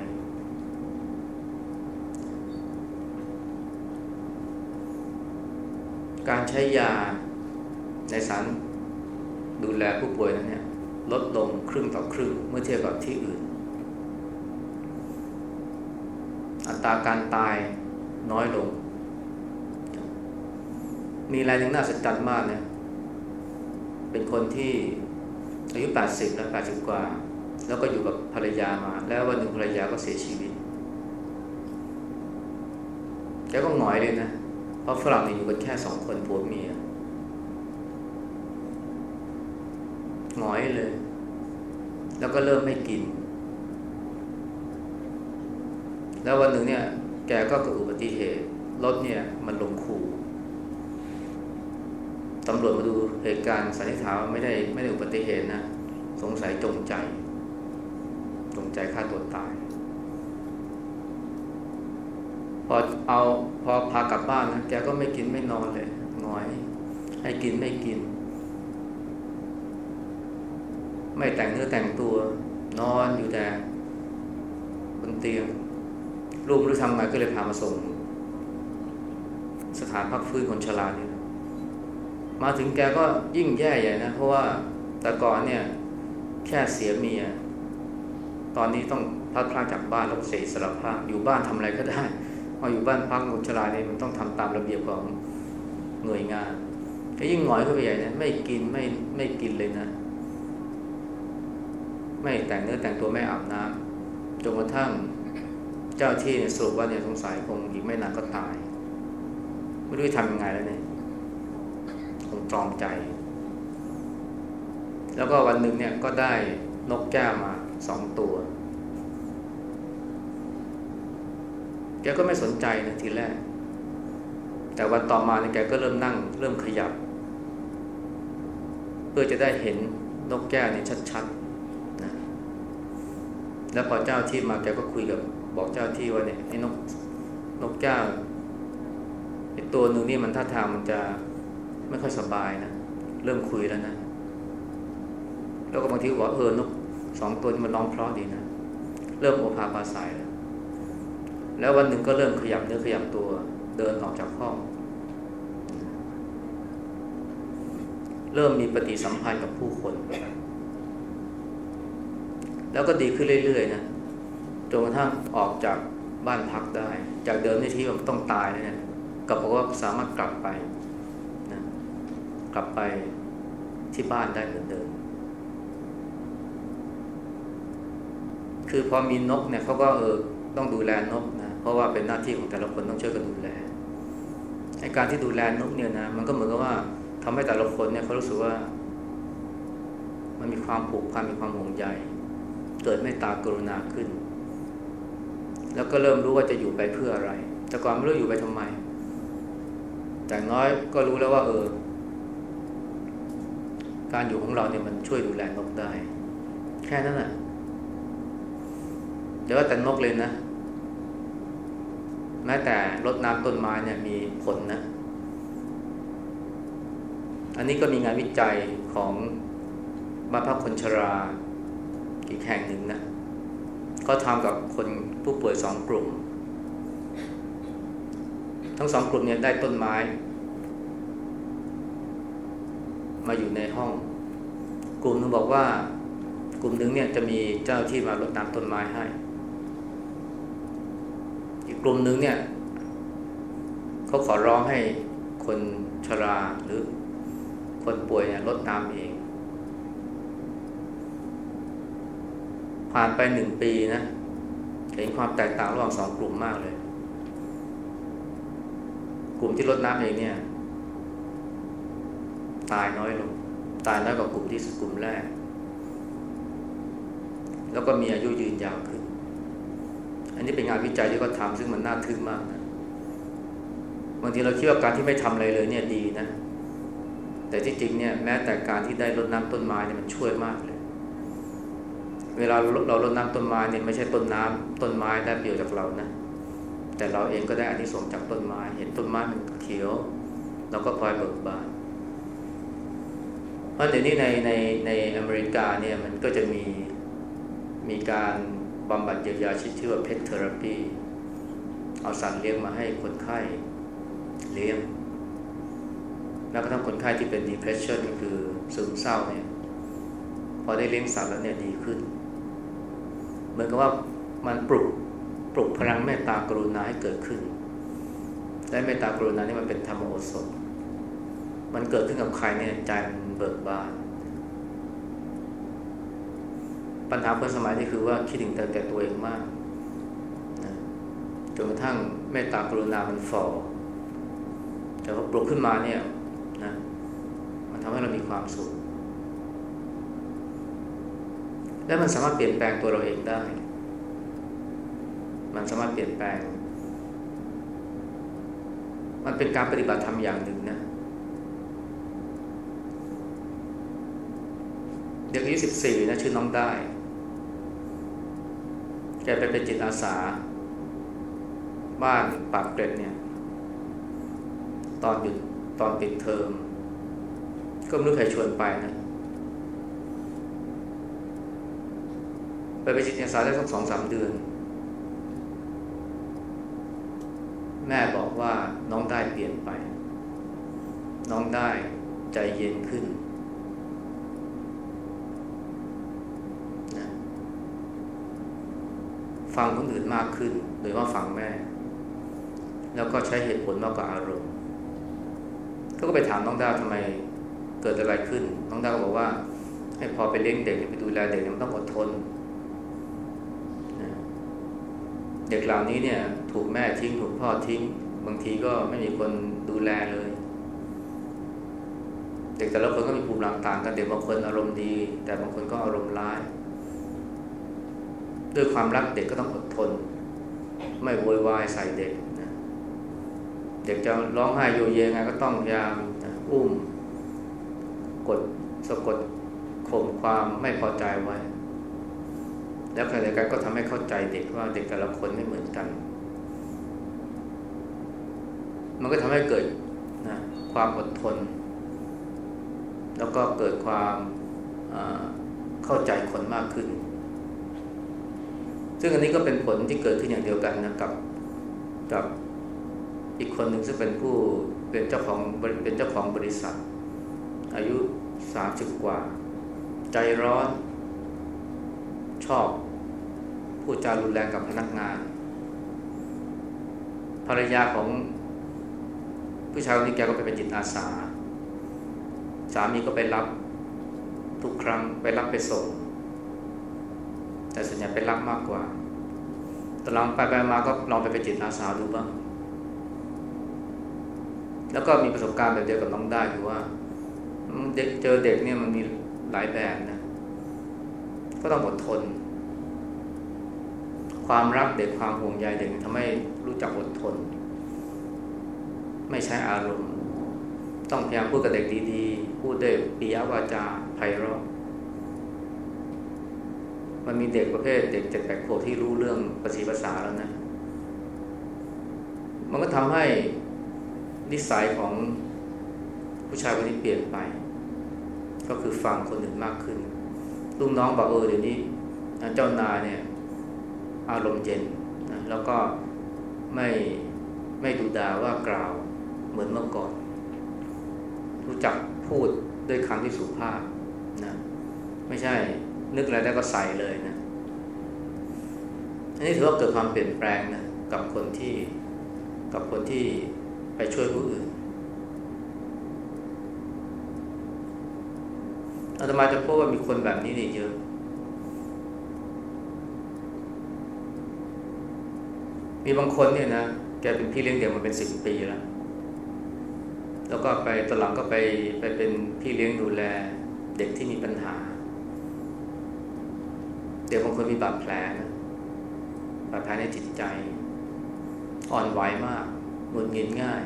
Speaker 1: การใช้ยาในสาร ดูแลผู้ป่วยนั้นเนี่ยลดลงครึ่งต่อครึ่งเมื่อเทียบกับที่อื่น อัตราการตายน้อยลง มีรายหนึ่งน่าสนใจมากเนี่ยเป็นคนที่อายุ 80 แล้ว 80 กว่า แล้วก็อยู่กับภรรยามา แล้ววันหนึ่งภรรยาก็เสียชีวิตแกก็หงอยเลยนะ เพราะฝรั่งเนี่ยอยู่กันแค่สองคนผัวเมีย หงอยเลย แล้วก็เริ่มไม่กิน แล้ววันหนึ่งเนี่ย แกก็เกิดอุบัติเหตุรถเนี่ย มันลงคูตำรวจมาดูเหตุการณ์สันนิษฐานว่าไม่ได้ไม่ได้อุบัติเหตุนะ สงสัยจงใจ จงใจฆ่าตัวตาย พอเอาพอพากลับบ้านนะแกก็ไม่กินไม่นอนเลยงอย ให้กินไม่กิน ไม่แต่งเนื้อแต่งตัวนอนอยู่แต่บนเตียงลูกไม่รู้ทำไงก็เลยพามาส่ง สถานพักฟื้นคนชราเนี่ยมาถึงแกก็ยิ่งแย่ใหญ่นะ เพราะว่าแต่ก่อนเนี่ย แค่เสียเมีย ตอนนี้ต้องพลัดพลาดจากบ้านแล้วเสียสารภาพอยู่บ้านทำอะไรก็ได้พออยู่บ้านพักคนชราเนี่ยมันต้องทำตามระเบียบของหน่วยงานก็ยิ่งหงอยเข้าไปใหญ่นะไม่กินไม่ไม่กินเลยนะ ไม่แต่งเนื้อแต่งตัวไม่อาบน้ำจนกระทั่งเจ้าที่เนี่ยสรุปว่าเนี่ยสงสัยคงอีกไม่นานก็ตาย ไม่รู้จะทำยังไงแล้วเนี่ยคงตรอมใจ แล้วก็วันหนึ่งเนี่ยก็ได้นกแก้วมาสองตัวแกก็ไม่สนใจนะทีแรก แต่วันต่อมาเนี่ยแกก็เริ่มนั่ง เริ่มขยับ เพื่อจะได้เห็นนกแก้วเนี่ยชัด แล้วพอเจ้าที่มาแกก็คุยกับบอกเจ้าที่ว่าเนี่ยไอ้นกนกแก้วไอ้ตัวหนึ่งนี่มันท่าทางมันจะไม่ค่อยสบายนะเริ่มคุยแล้วนะ แล้วก็บางทีบอกเออนกสองตัวนี้มันร้องเพราะดีนะเริ่มโอภาปาสายแล้วแล้ววันหนึ่งก็เริ่มขยับเนื้อขยับตัวเดินออกจากห้อง เริ่มมีปฏิสัมพันธ์กับผู้คน แล้วก็ดีขึ้นเรื่อยๆนะจนกระทั่งออกจากบ้านพักได้ จากเดิมที่ที่ต้องตายเนี่ยกับบอกว่าสามารถกลับไปนะกลับไปที่บ้านได้เหมือนเดิม คือพอมีนกเนี่ยเขาก็เออต้องดูแลนกนะเพราะว่าเป็นหน้าที่ของแต่ละคนต้องช่วยกันดูแลในการที่ดูแลนกเนี่ยนะมันก็เหมือนกับว่าทำให้แต่ละคนเนี่ยเขารู้สึกว่า มันมีความผูกพันมีความห่วงใย เกิดเมตตากรุณาขึ้น แล้วก็เริ่มรู้ว่าจะอยู่ไปเพื่ออะไร แต่ก่อนไม่รู้อยู่ไปทำไม แต่น้อยก็รู้แล้วว่า เออ การอยู่ของเราเนี่ยมันช่วยดูแลนกได้ แค่นั้นแหละเดี๋ยวว่าแต่นกเลยนะ แม้แต่รดน้ำต้นไม้เนี่ยมีผลนะ อันนี้ก็มีงานวิจัยของบ้านพักคนชรา อีกแห่งหนึ่งนะก็ทำกับคนผู้ป่วยสองกลุ่ม ทั้งสองกลุ่มเนี่ยได้ต้นไม้ มาอยู่ในห้อง กลุ่มนึงบอกว่า กลุ่มนึงเนี่ยจะมีเจ้าที่มารดน้ำต้นไม้ให้ อีกกลุ่มนึงเนี่ยเขาขอร้องให้คนชราหรือคนป่วยเนี่ยลดน้ำเอง ผ่านไปหนึ่งปีนะเห็นความแตกต่างระหว่างสองกลุ่มมากเลย กลุ่มที่ลดน้ำเองเนี่ย ตายน้อยลง ตายน้อยกว่ากลุ่มที่กลุ่มแรก แล้วก็มีอายุยืนยาวขึ้น อันนี้เป็นงานวิจัยที่เขาทำซึ่งมันน่าทึ่งมากนะบางทีเราคิดว่าการที่ไม่ทำอะไรเลยเนี่ยดีนะ แต่ที่จริงเนี่ยแม้แต่การที่ได้รดน้ำต้นไม้เนี่ยมันช่วยมากเลย เวลาเรารดน้ำต้นไม้เนี่ยไม่ใช่ต้นน้ำต้นไม้ได้ประโยชน์จากเรานะแต่เราเองก็ได้อานิสงส์จากต้นไม้ เห็นต้นไม้มันเขียว เราก็คอยเบิกบานเพราะเดี๋ยวนี้ในในในอเมริกาเนี่ยมันก็จะมีมีการบำบัดเยียวยาชื่อว่าเพทเทอราปีเอาสัตว์เลี้ยงมาให้คนไข้เลี้ยง แล้วก็ทำคนไข้ที่เป็น depression ก็คือซึมเศร้าเนี่ยพอได้เลี้ยงสัตว์แล้วเนี่ยดีขึ้น เหมือนกับว่ามันปลุกปลุกพลังเมตตากรุณาให้เกิดขึ้น และเมตตากรุณานี่มันเป็นธรรมโอสถ มันเกิดขึ้นกับใครเนี่ยใจมันเบิกบาน ปัญหาคนสมัยนี้คือว่าคิดถึงแต่ตัวเองมากนะจนกระทั่งเมตตากรุณามันฝ่อแต่พอปลุกขึ้นมาเนี่ยนะมันทำให้เรามีความสุข และมันสามารถเปลี่ยนแปลงตัวเราเองได้ มันสามารถเปลี่ยนแปลง มันเป็นการปฏิบัติธรรมอย่างหนึ่งนะเด็กอายุสิบสี่นะชื่อน้องได้ แกไปเป็นจิตอาสา บ้านปากเกร็ดเนี่ย ตอนหยุดตอนปิดเทอมก็ไม่รู้ใครชวนไปนะ ไปไปจิตอาสาได้สักสองสามเดือน แม่บอกว่าน้องได้เปลี่ยนไป น้องได้ใจเย็นขึ้นนะฟังคนอื่นมากขึ้น โดยว่าฟังแม่ แล้วก็ใช้เหตุผลมากกว่าอารมณ์ก็ไปถามน้องดาวทำไมเกิดอะไรขึ้น น้องดาวก็บอกว่า ให้พอไปเลี้ยงเด็กไปดูแลเด็กมันต้องอดทน เด็กเหล่านี้เนี่ย ถูกแม่ทิ้ง ถูกพ่อทิ้ง บางทีก็ไม่มีคนดูแลเลย เด็กแต่ละคนก็มีภูมิหลังต่างกันเด็กบางคนอารมณ์ดี แต่บางคนก็อารมณ์ร้าย ด้วยความรักเด็กก็ต้องอดทน ไม่โวยวายใส่เด็กนะเด็กจะร้องไห้โยเยงไงก็ต้องพยายามอุ้มกดสะกดข่มความไม่พอใจไว้ แล้วขณะเดียวกันก็ทำให้เข้าใจเด็กว่าเด็กแต่ละคนไม่เหมือนกัน มันก็ทำให้เกิดนะความอดทน แล้วก็เกิดความเข้าใจคนมากขึ้น ซึ่งอันนี้ก็เป็นผลที่เกิดขึ้นอย่างเดียวกันนะกับกับอีกคนหนึ่งซึ่งเป็นผู้เป็นเจ้าของเป็นเจ้าของบริษัท อายุสามสิบกว่า ใจร้อน ชอบพูดจารุนแรงกับพนักงาน ภรรยาของผู้ชายคนนี้แกก็ไปเป็นจิตอาสา สามีก็ไปรับทุกครั้งไปรับไปส่ง แต่ส่วนใหญ่ไปรับมากกว่าตอนหลังไปไปมาก็ลองไปเป็นจิตอาสาดูบ้างแล้วก็มีประสบการณ์แบบเดียวกับน้องได้คือว่าเด็กเจอเด็กเนี่ยมันมีหลายแบบนะ ก็ต้องอดทน ความรักเด็กความห่วงใยเด็กทำให้รู้จักอดทน ไม่ใช้อารมณ์ ต้องพยายามพูดกับเด็กดีๆ พูดด้วยปิยวาจาไพเราะมันมีเด็กประเภทเด็กเจ็ดแปดขวบที่รู้เรื่องภาษีภาษาแล้วนะ มันก็ทำให้นิสัยของผู้ชายคนนี้เปลี่ยนไป ก็คือฟังคนอื่นมากขึ้น ลูกน้องบอกเออเดี๋ยวนี้เจ้านายเนี่ยอารมณ์เย็นนะแล้วก็ไม่ไม่ดูดาว่ากล่าวเหมือนเมื่อก่อน รู้จักพูดด้วยคำที่สุภาพนะไม่ใช่นึกอะไรได้วก็ใส่เลยนะอันนี้ถือว่าเกิดความเปลี่ยนแปลงนะกับคนที่กับคนที่ไปช่วยผู้อื่น อาตมาจะพบว่ามีคนแบบนี้เนี่ยเยอะ มีบางคนเนี่ยนะ แกเป็นพี่เลี้ยงเด็กมาเป็นสิบปีแล้ว แล้วก็ไปตอนหลังก็ไปไปเป็นพี่เลี้ยงดูแล เด็กที่มีปัญหา เด็กบางคนมีบาดแผลนะบาดแผลในจิตใจ อ่อนไหวมากหงุดหงิดง่าย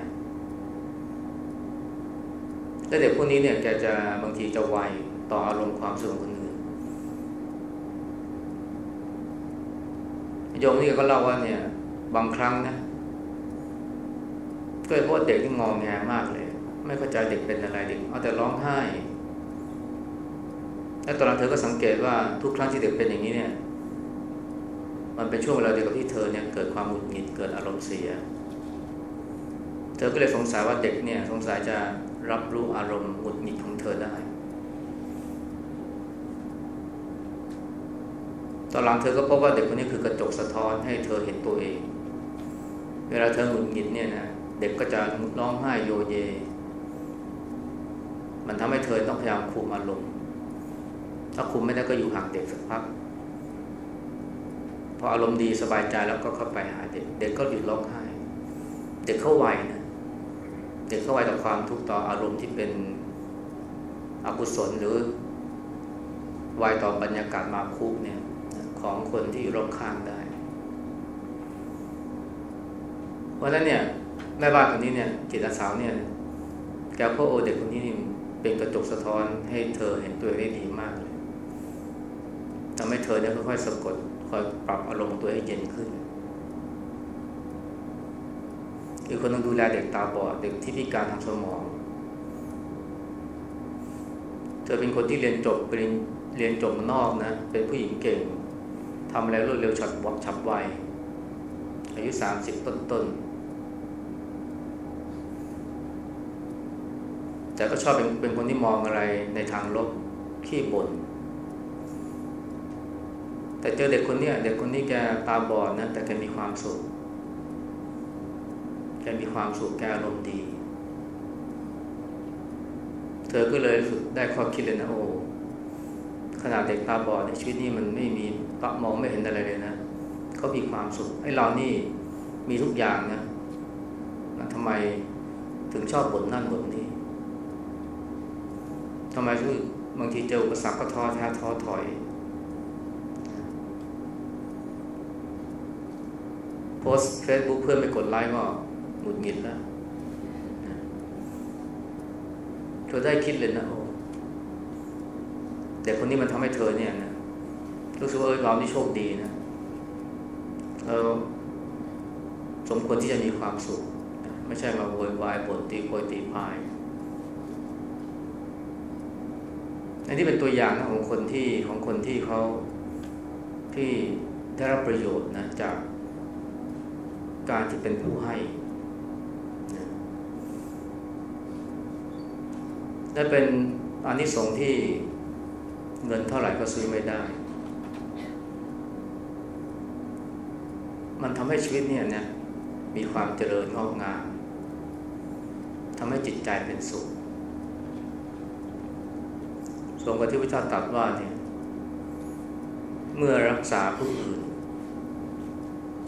Speaker 1: และเด็กพวกนี้เนี่ยแกจะบางทีจะไว ต่ออารมณ์ความสุขของคนอื่นโยมนี่ก็เล่าว่าเนี่ย บางครั้งนะก็เพราะเด็กที่งองแงมากเลย ไม่เข้าใจเด็กเป็นอะไรเด็กเอาแต่ร้องไห้ แล้วตอนนั้นเธอก็สังเกตว่าทุกครั้งที่เด็กเป็นอย่างนี้เนี่ย มันเป็นช่วงเวลาเดียวกับที่เธอเนี่ยเกิดความหงุดหงิดเกิดอารมณ์เสีย เธอก็เลยสงสัยว่าเด็กเนี่ย สงสัยจะรับรู้อารมณ์หงุดหงิดของเธอได้ ตอนหลังเธอก็พบว่าเด็กคนนี้คือกระจกสะท้อนให้เธอเห็นตัวเอง เวลาเธอหงุดหงิดเนี่ยนะเด็กก็จะร้องไห้โยเย มันทำให้เธอต้องพยายามคุมอารมณ์ถ้าคุมไม่ได้ก็อยู่ห่างเด็กสักพัก พออารมณ์ดีสบายใจแล้วก็เข้าไปหาเด็ก เด็กก็หยุดร้องไห้ เด็กเข้าไวนะเด็กเข้าไวต่อความทุกข์ต่ออารมณ์ที่เป็นอกุศลหรือไวต่อบรรยากาศมาคุกเนี่ย ของคนที่อยู่รอบข้างได้เพราะนั้นเนี่ยแม่บ้านคนนี้เนี่ยจิตอาสาเนี่ยแกพ่อโอเด็กคนนี้นี่เป็นกระจกสะท้อนให้เธอเห็นตัวเองได้ดีมากเลยทำให้เธอเนี่ยค่อยๆสะกดคอยปรับอารมณ์ตัวให้เย็นขึ้นอีกคนต้องดูแลเด็กตาบอดเด็กที่พิการทางสมอง เธอเป็นคนที่เรียนจบเรียนเรียนจบนอกนะ เป็นผู้หญิงเก่ง ทำอะไรรวดเร็วฉับวับฉับไว อายุสามสิบต้นต้นแต่ก็ชอบเป็นเป็นคนที่มองอะไรในทางลบขี้บ่นแต่เจอเด็กคนนี้เด็กคนนี้แกตาบอดนะ แต่แกมีความสุขแกมีความสุขแกอารมณ์ดี เธอก็เลยได้ข้อคิดเลยนะโอ้ ขนาดเด็กตาบอดในชีวิตนี้มันไม่มีตามองไม่เห็นอะไรเลยนะเขามีความสุขไอ้เรานี่มีทุกอย่างนะนะทำไมถึงชอบบ่นนั่นบ่นนี่ทำไมคือบางทีเจออุปสรรคก็ท้อแท้ท้อถอย โพสต์เฟซบุ๊กเพื่อนไปกดไลค์ก็หงุดหงิดแล้วเธอได้คิดเลยนะโอ้ เด็กคนนี้มันทำให้เธอเนี่ยนะรู้สึกว่าเออเรานี่โชคดีนะเราสมควรที่จะมีความสุข ไม่ใช่มาโวยวายบ่นตีโพยตีพายอันนี้เป็นตัวอย่างของคนที่ของคนที่เขาที่ได้รับประโยชน์นะจากการที่เป็นผู้ให้และเป็นอันนี้สงที่ เงินเท่าไหร่ก็ซื้อไม่ได้ มันทำให้ชีวิตเนี่ยเนี่ยมีความเจริญงอกงามทำให้จิตใจเป็นสุขสมกับที่พระเจ้าตรัสว่าเนี่ย เมื่อรักษาผู้อื่น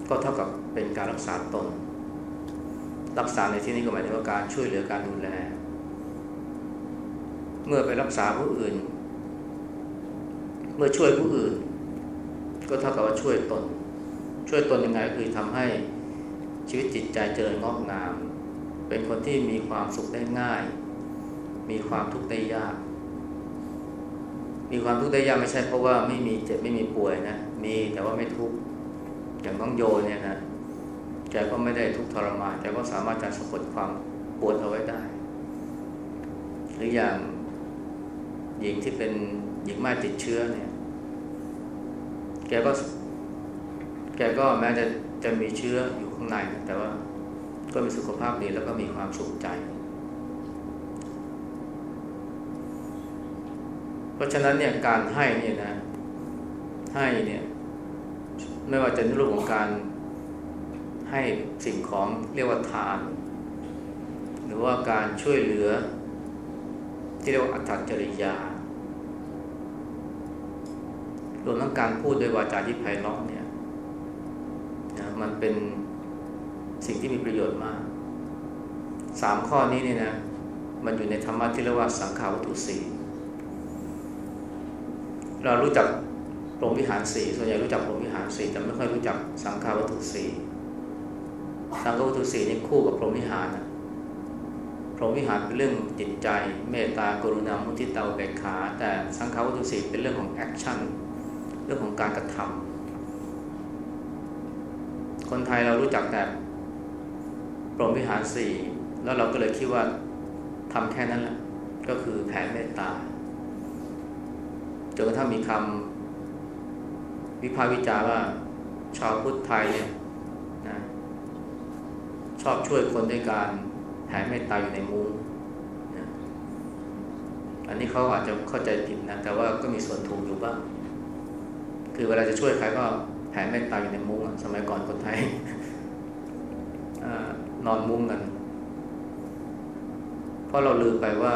Speaker 1: ก็เท่ากับเป็นการรักษาตน รักษาในที่นี้ก็หมายถึงว่าการช่วยเหลือการดูแล เมื่อไปรักษาผู้อื่น มื่อช่วยผู้อื่น ก็เท่ากับว่าช่วยตน ช่วยตนยังไงก็คือทำให้ชีวิตจิตใจเจริญงอกงาม เป็นคนที่มีความสุขได้ง่าย มีความทุกข์ได้ยาก มีความทุกข์ได้ยากไม่ใช่เพราะว่าไม่มีเจ็บไม่มีป่วยนะ มีแต่ว่าไม่ทุกข์อย่างน้องโยเนี่ยนะแกก็ไม่ได้ทุกข์ทรมานแกก็สามารถจะสะกดความปวดเอาไว้ได้ หรืออย่างหญิงที่เป็นหญิงไม่ติดเชื้อเนี่ย แกก็ แกก็แม้จะจะมีเชื้ออยู่ข้างใน แต่ว่าก็มีสุขภาพดีแล้วก็มีความสุขใจ เพราะฉะนั้นเนี่ยการให้เนี่ยนะ ให้เนี่ย ไม่ว่าจะในรูปของการให้สิ่งของเรียกว่าทาน หรือว่าการช่วยเหลือ ที่เรียกว่าอัตจริยา รวมทั้งการพูดโดยวาจาที่ไพเราะเนี่ยนะมันเป็นสิ่งที่มีประโยชน์มากสามข้อนี้เนี่ยนะมันอยู่ในธรรมะที่เรียกว่าสังคหวัตถุสี่เรารู้จักพรหมวิหารสี่ส่วนใหญ่รู้จักพรหมวิหารสี่แต่ไม่ค่อยรู้จักสังคหวัตถุสี่สังคหวัตถุสี่นี่คู่กับพรหมวิหารนะพรหมวิหารเป็นเรื่องจิตใจ เมตตากรุณามุทิตาอุเบกขา แต่สังคหวัตถุสี่เป็นเรื่องของ action เรื่องของการกระทำคนไทยเรารู้จักแต่พรหมวิหารสี่แล้วเราก็เลยคิดว่าทำแค่นั้นแหละก็คือแผ่เมตตาจนกระทั่งมีคำวิพากษ์วิจารว่าชาวพุทธไทยเนี่ยนะชอบช่วยคนด้วยการแผ่เมตตาอยู่ในมุ้งนะอันนี้เขาอาจจะเข้าใจผิดนะ แต่ว่าก็มีส่วนถูกอยู่บ้าง คือเวลาจะช่วยใครก็แผ่เมตตาอยู่ในมุ้งสมัยก่อนคนไทยนอนมุ้งกัน เพราะเราลืมไปว่า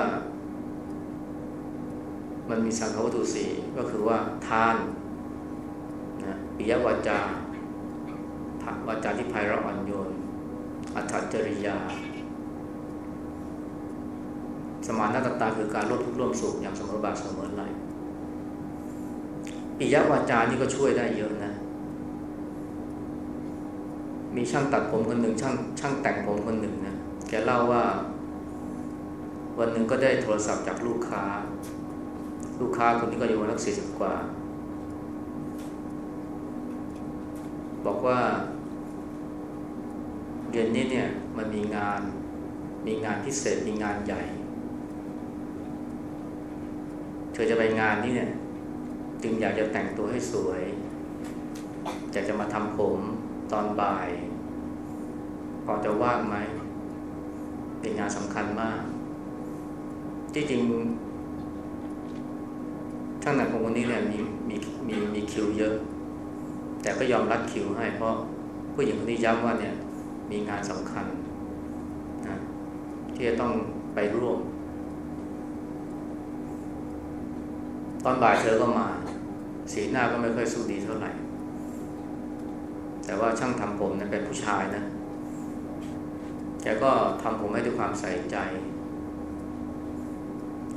Speaker 1: มันมีสังฆวัตถุสี่ก็คือว่าทานนะปิยวาจาวาจาที่ไพเราะอ่อนโยน อัตจริยา สมานตตาคือการร่วมทุกข์ร่วมสุขอย่างสมบาทเสมอไหล ปิยวาจานี่ก็ช่วยได้เยอะนะ มีช่างตัดผมคนหนึ่งช่างช่างแต่งผมคนหนึ่งนะแกเล่าว่า วันหนึ่งก็ได้โทรศัพท์จากลูกค้า ลูกค้าคนนี้ก็อยู่วันละสี่สิบกว่า บอกว่าเดือนนี้เนี่ยมันมีงาน มีงานพิเศษมีงานใหญ่ เธอจะไปงานนี้เนี่ย จึงอยากจะแต่งตัวให้สวย อยากจะมาทำผมตอนบ่าย พอจะว่างไหม เป็นงานสำคัญมาก ที่จริงช่างหนังของคนนี้เนี่ยมีมีมีมีคิวเยอะ แต่ก็ยอมรัดคิวให้ เพราะผู้หญิงคนนี้ย้ำว่าเนี่ยมีงานสำคัญนะที่จะต้องไปร่วม ตอนบ่ายเธอก็มา สีหน้าก็ไม่ค่อยสู้ดีเท่าไหร่ แต่ว่าช่างทำผมเนี่ยเป็นผู้ชายนะแกก็ทำผมให้ด้วยความใส่ใจ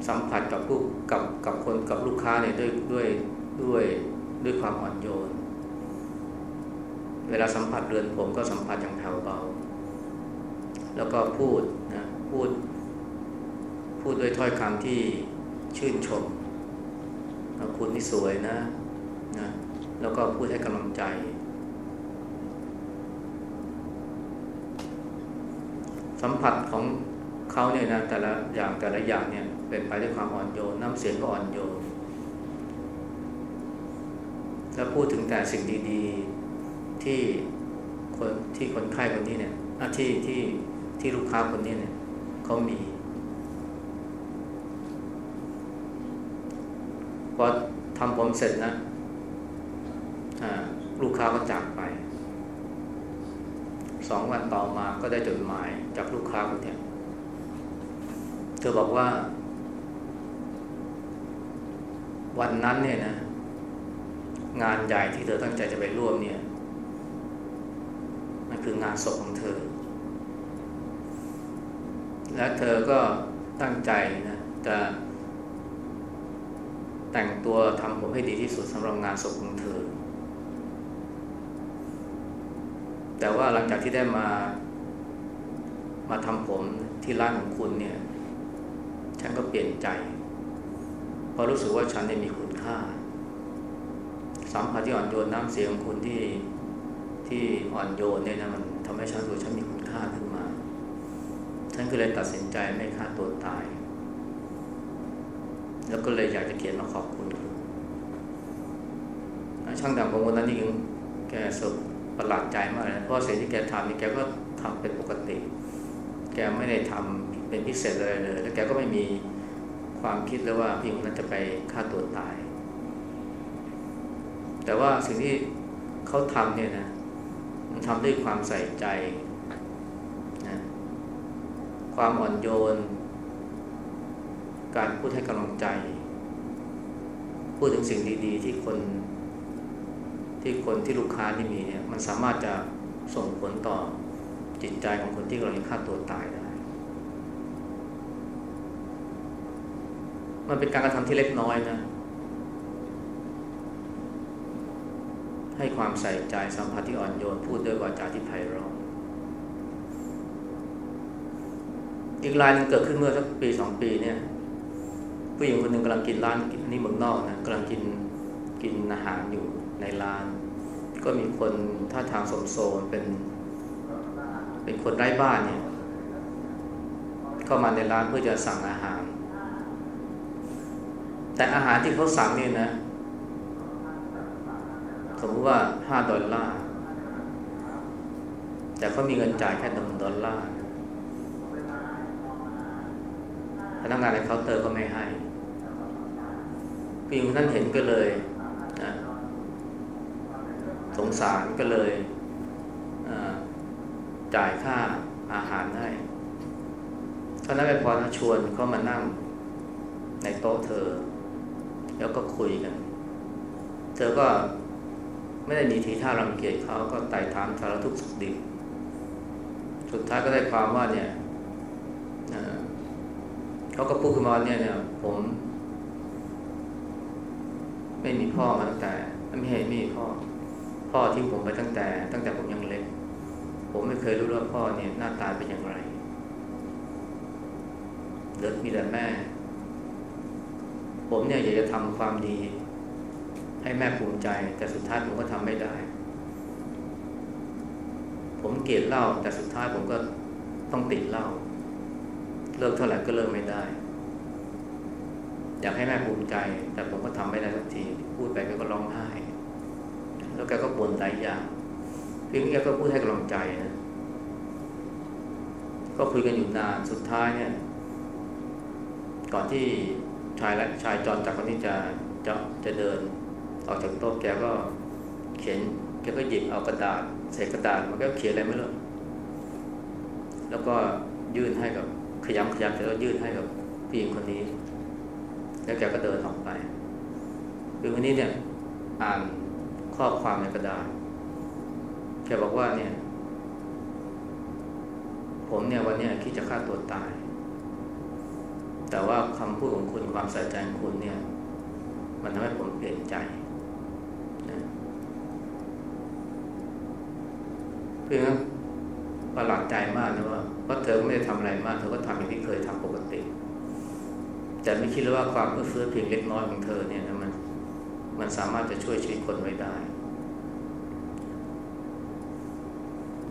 Speaker 1: สัมผัสกับผู้กับกับคนกับลูกค้าเนี่ยด้วยด้วยด้วยด้วยความอ่อนโยน เวลาสัมผัสเรือนผมก็สัมผัสอย่างแผ่วเบา แล้วก็พูดนะพูด พูดด้วยถ้อยคำที่ชื่นชม คุณนี่สวยนะนะ แล้วก็พูดให้กำลังใจ สัมผัสของเขาเนี่ยนะแต่ละอย่างแต่ละอย่างเนี่ย เป็นไปด้วยความอ่อนโยนน้ำเสียงก็อ่อนโยนแล้วพูดถึงแต่สิ่งดีๆที่คนที่คนไข้คนนี้เนี่ยที่ที่ที่ลูกค้าคนนี้เนี่ยเขามีพอทำ ผมเสร็จนะลูกค้าก็จากไป สองวันต่อมาก็ได้จดหมายจากลูกค้าคนนี้เธอบอกว่า วันนั้นเนี่ยนะ งานใหญ่ที่เธอตั้งใจจะไปร่วมเนี่ยมันคืองานศพของเธอ และเธอก็ตั้งใจนะจะ แต่งตัวทำผมให้ดีที่สุดสำหรับงานศพของเธอ แต่ว่าหลังจากที่ได้มา มาทำผมที่ร้านของคุณเนี่ย ฉันก็เปลี่ยนใจเพราะรู้สึกว่าฉันเนี่ยมีคุณค่า สัมผัสที่อ่อนโยนน้ำเสียงของคุณที่ที่อ่อนโยนเนี่ยนะมันทำให้ฉันรู้ฉันมีคุณค่าขึ้นมา ฉันก็เลยตัดสินใจไม่ฆ่าตัวตาย แล้วก็เลยอยากจะเขียนมาขอบคุณช่างดำของคนนั้นนี่ยังแกสุดประหลาดใจมากเลยเพราะสิ่งที่แกทำนี่แกก็ทำเป็นปกติ แกไม่ได้ทำเป็นพิเศษเลยเลย แล้วแกก็ไม่มีความคิดเลยว่าพี่คนนั้นจะไปฆ่าตัวตาย แต่ว่าสิ่งที่เขาทำเนี่ยนะมันทำด้วยความใส่ใจนะความอ่อนโยน การพูดให้กำลังใจ พูดถึงสิ่งดีๆ ที่คน ที่คนที่ลูกค้าที่มีเนี่ย มันสามารถจะส่งผลต่อจิตใจของคนที่กำลังฆ่าตัวตายได้ มันเป็นการกระทำที่เล็กน้อยนะ ให้ความใส่ใจสัมผัสที่อ่อนโยน พูดด้วยวาจาที่ไพเราะอีกรายนึงเกิดขึ้นเมื่อสักปีสองปีเนี่ย ผู้หญิงคนหนึ่งกำลังกินร้านอันนี้เมืองนอกนะกำลังกินกินอาหารอยู่ในร้าน ก็มีคนท่าทางสมโซนเป็น เป็นคนไร้บ้านเนี่ยเข้ามาในร้านเพื่อจะสั่งอาหาร แต่อาหารที่เขาสั่งเนี่ยนะ สมมติว่าห้าดอลลาร์แต่เขามีเงินจ่ายแค่หนึ่งดอลลาร์พนักงานในเคาน์เตอร์ก็ไม่ให้ ผู้หญิงท่านเห็นก็เลยนะสงสารก็เลยจ่ายค่าอาหารให้เท่านั้นไม่พอนะชวนเขามานั่งในโต๊ะเธอ แล้วก็คุยกัน เธอก็ไม่ได้มีทีท่ารังเกียจเขาก็ไต่ถามสารทุกข์สุขดิบสุดท้ายก็ได้ความว่าเนี่ยเขาก็พูดขึ้นมาเนี่ยเนี่ยผม ไม่มีพ่อมาตั้งแต่ไม่เห็นมีพ่อ พ่อทิ้งผมไปตั้งแต่ ตั้งแต่ผมยังเล็ก ผมไม่เคยรู้ว่าพ่อเนี่ยหน้าตาเป็นอย่างไรเดินมีแต่แม่ ผมเนี่ยอยากจะทำความดี ให้แม่ภูมิใจ แต่สุดท้ายผมก็ทำไม่ได้ ผมเกลียดเหล้าแต่สุดท้ายผมก็ต้องติดเหล้าเลิกเท่าไหร่ก็เลิกไม่ได้ อยากให้แม่ภูมิใจ แต่ผมก็ทำไม่ได้สักที พูดไปแกก็ร้องไห้ แล้วแกก็บ่นหลายอย่างเพียงแกก็พูดให้กำลังใจนะก็คุยกันอยู่นานสุดท้ายเนี่ย ก่อนที่ชายและชายจอนจากคนนี้จะจะจะเดิน ออกจากโต๊ะแกก็เขียนแกก็หยิบเอากระดาษเศษกระดาษมันก็เขียนอะไรไม่รู้แล้วก็ยื่นให้กับขยำขยำเสร็จแล้วยื่นให้กับผู้หญิงคนนี้ แล้วแกก็เดินออกไป คือคนนี้เนี่ยอ่านข้อความในกระดาษแกบอกว่าเนี่ย ผมเนี่ยวันนี้คิดจะฆ่าตัวตาย แต่ว่าคำพูดของคุณความใส่ใจของคุณเนี่ย มันทำให้ผมเปลี่ยนใจเพื่อนประหลาดใจมากนะว่าเพราะเธอไม่ได้ทำอะไรมาก เธอก็ทำอย่างที่เคยทำปกติ แต่ไม่คิดเลยว่าความเอื้อเฟื้อเพียงเล็กน้อยของเธอเนี่ยนะมันมันสามารถจะช่วยชีวิตคนไว้ได้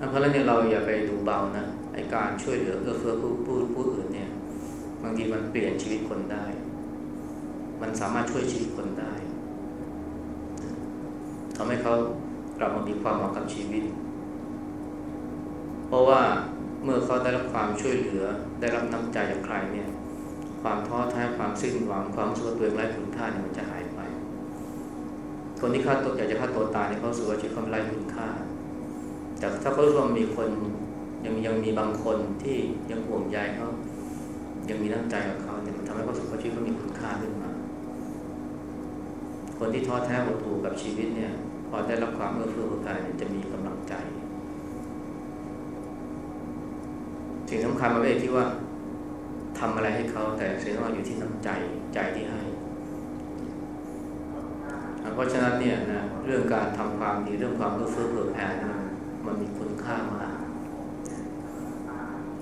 Speaker 1: เพราะฉะนั้นเนี่ยเราอย่าไปดูเบานะไอการช่วยเหลือเอื้อเฟื้อผู้ผู้ผู้อื่นเนี่ยบางทีมันเปลี่ยนชีวิตคนได้ มันสามารถช่วยชีวิตคนได้ทำให้เขากลับมามีความหวังกับชีวิต เพราะว่าเมื่อเขาได้รับความช่วยเหลือได้รับน้ำใจจากใครเนี่ย ความท้อแท้ความสิ้นหวังความสุขตัวเองไร้คุณค่าเนี่ยมันจะหายไป คนที่ฆ่าตัวอยากจะฆ่าตัวตายเนี่ยเขาสูว่าชีวิตเขาไร้คุณค่า แต่ถ้าเขารู้ว่ามีคนยังยังมีบางคนที่ยังห่วงใยเขายังมีน้ำใจกับเขาเนี่ยมันทำให้เขาสุขชีวิตเขามีคุณค่าขึ้นมา คนที่ท้อแท้หดหู่กับชีวิตเนี่ย พอได้รับความเอื้อเฟื้อเผื่อแผ่จะมีกำลังใจ สิ่งสำคัญมันไม่ได้ที่ว่า ทำอะไรให้เขาแต่สิ่งสำคัญอยู่ที่น้ำใจใจที่ให้ เพราะฉะนั้นเนี่ยนะเรื่องการทำความดีเรื่องความเอื้อเฟื้อเผื่อแผ่นะมมันมีคุณค่ามาก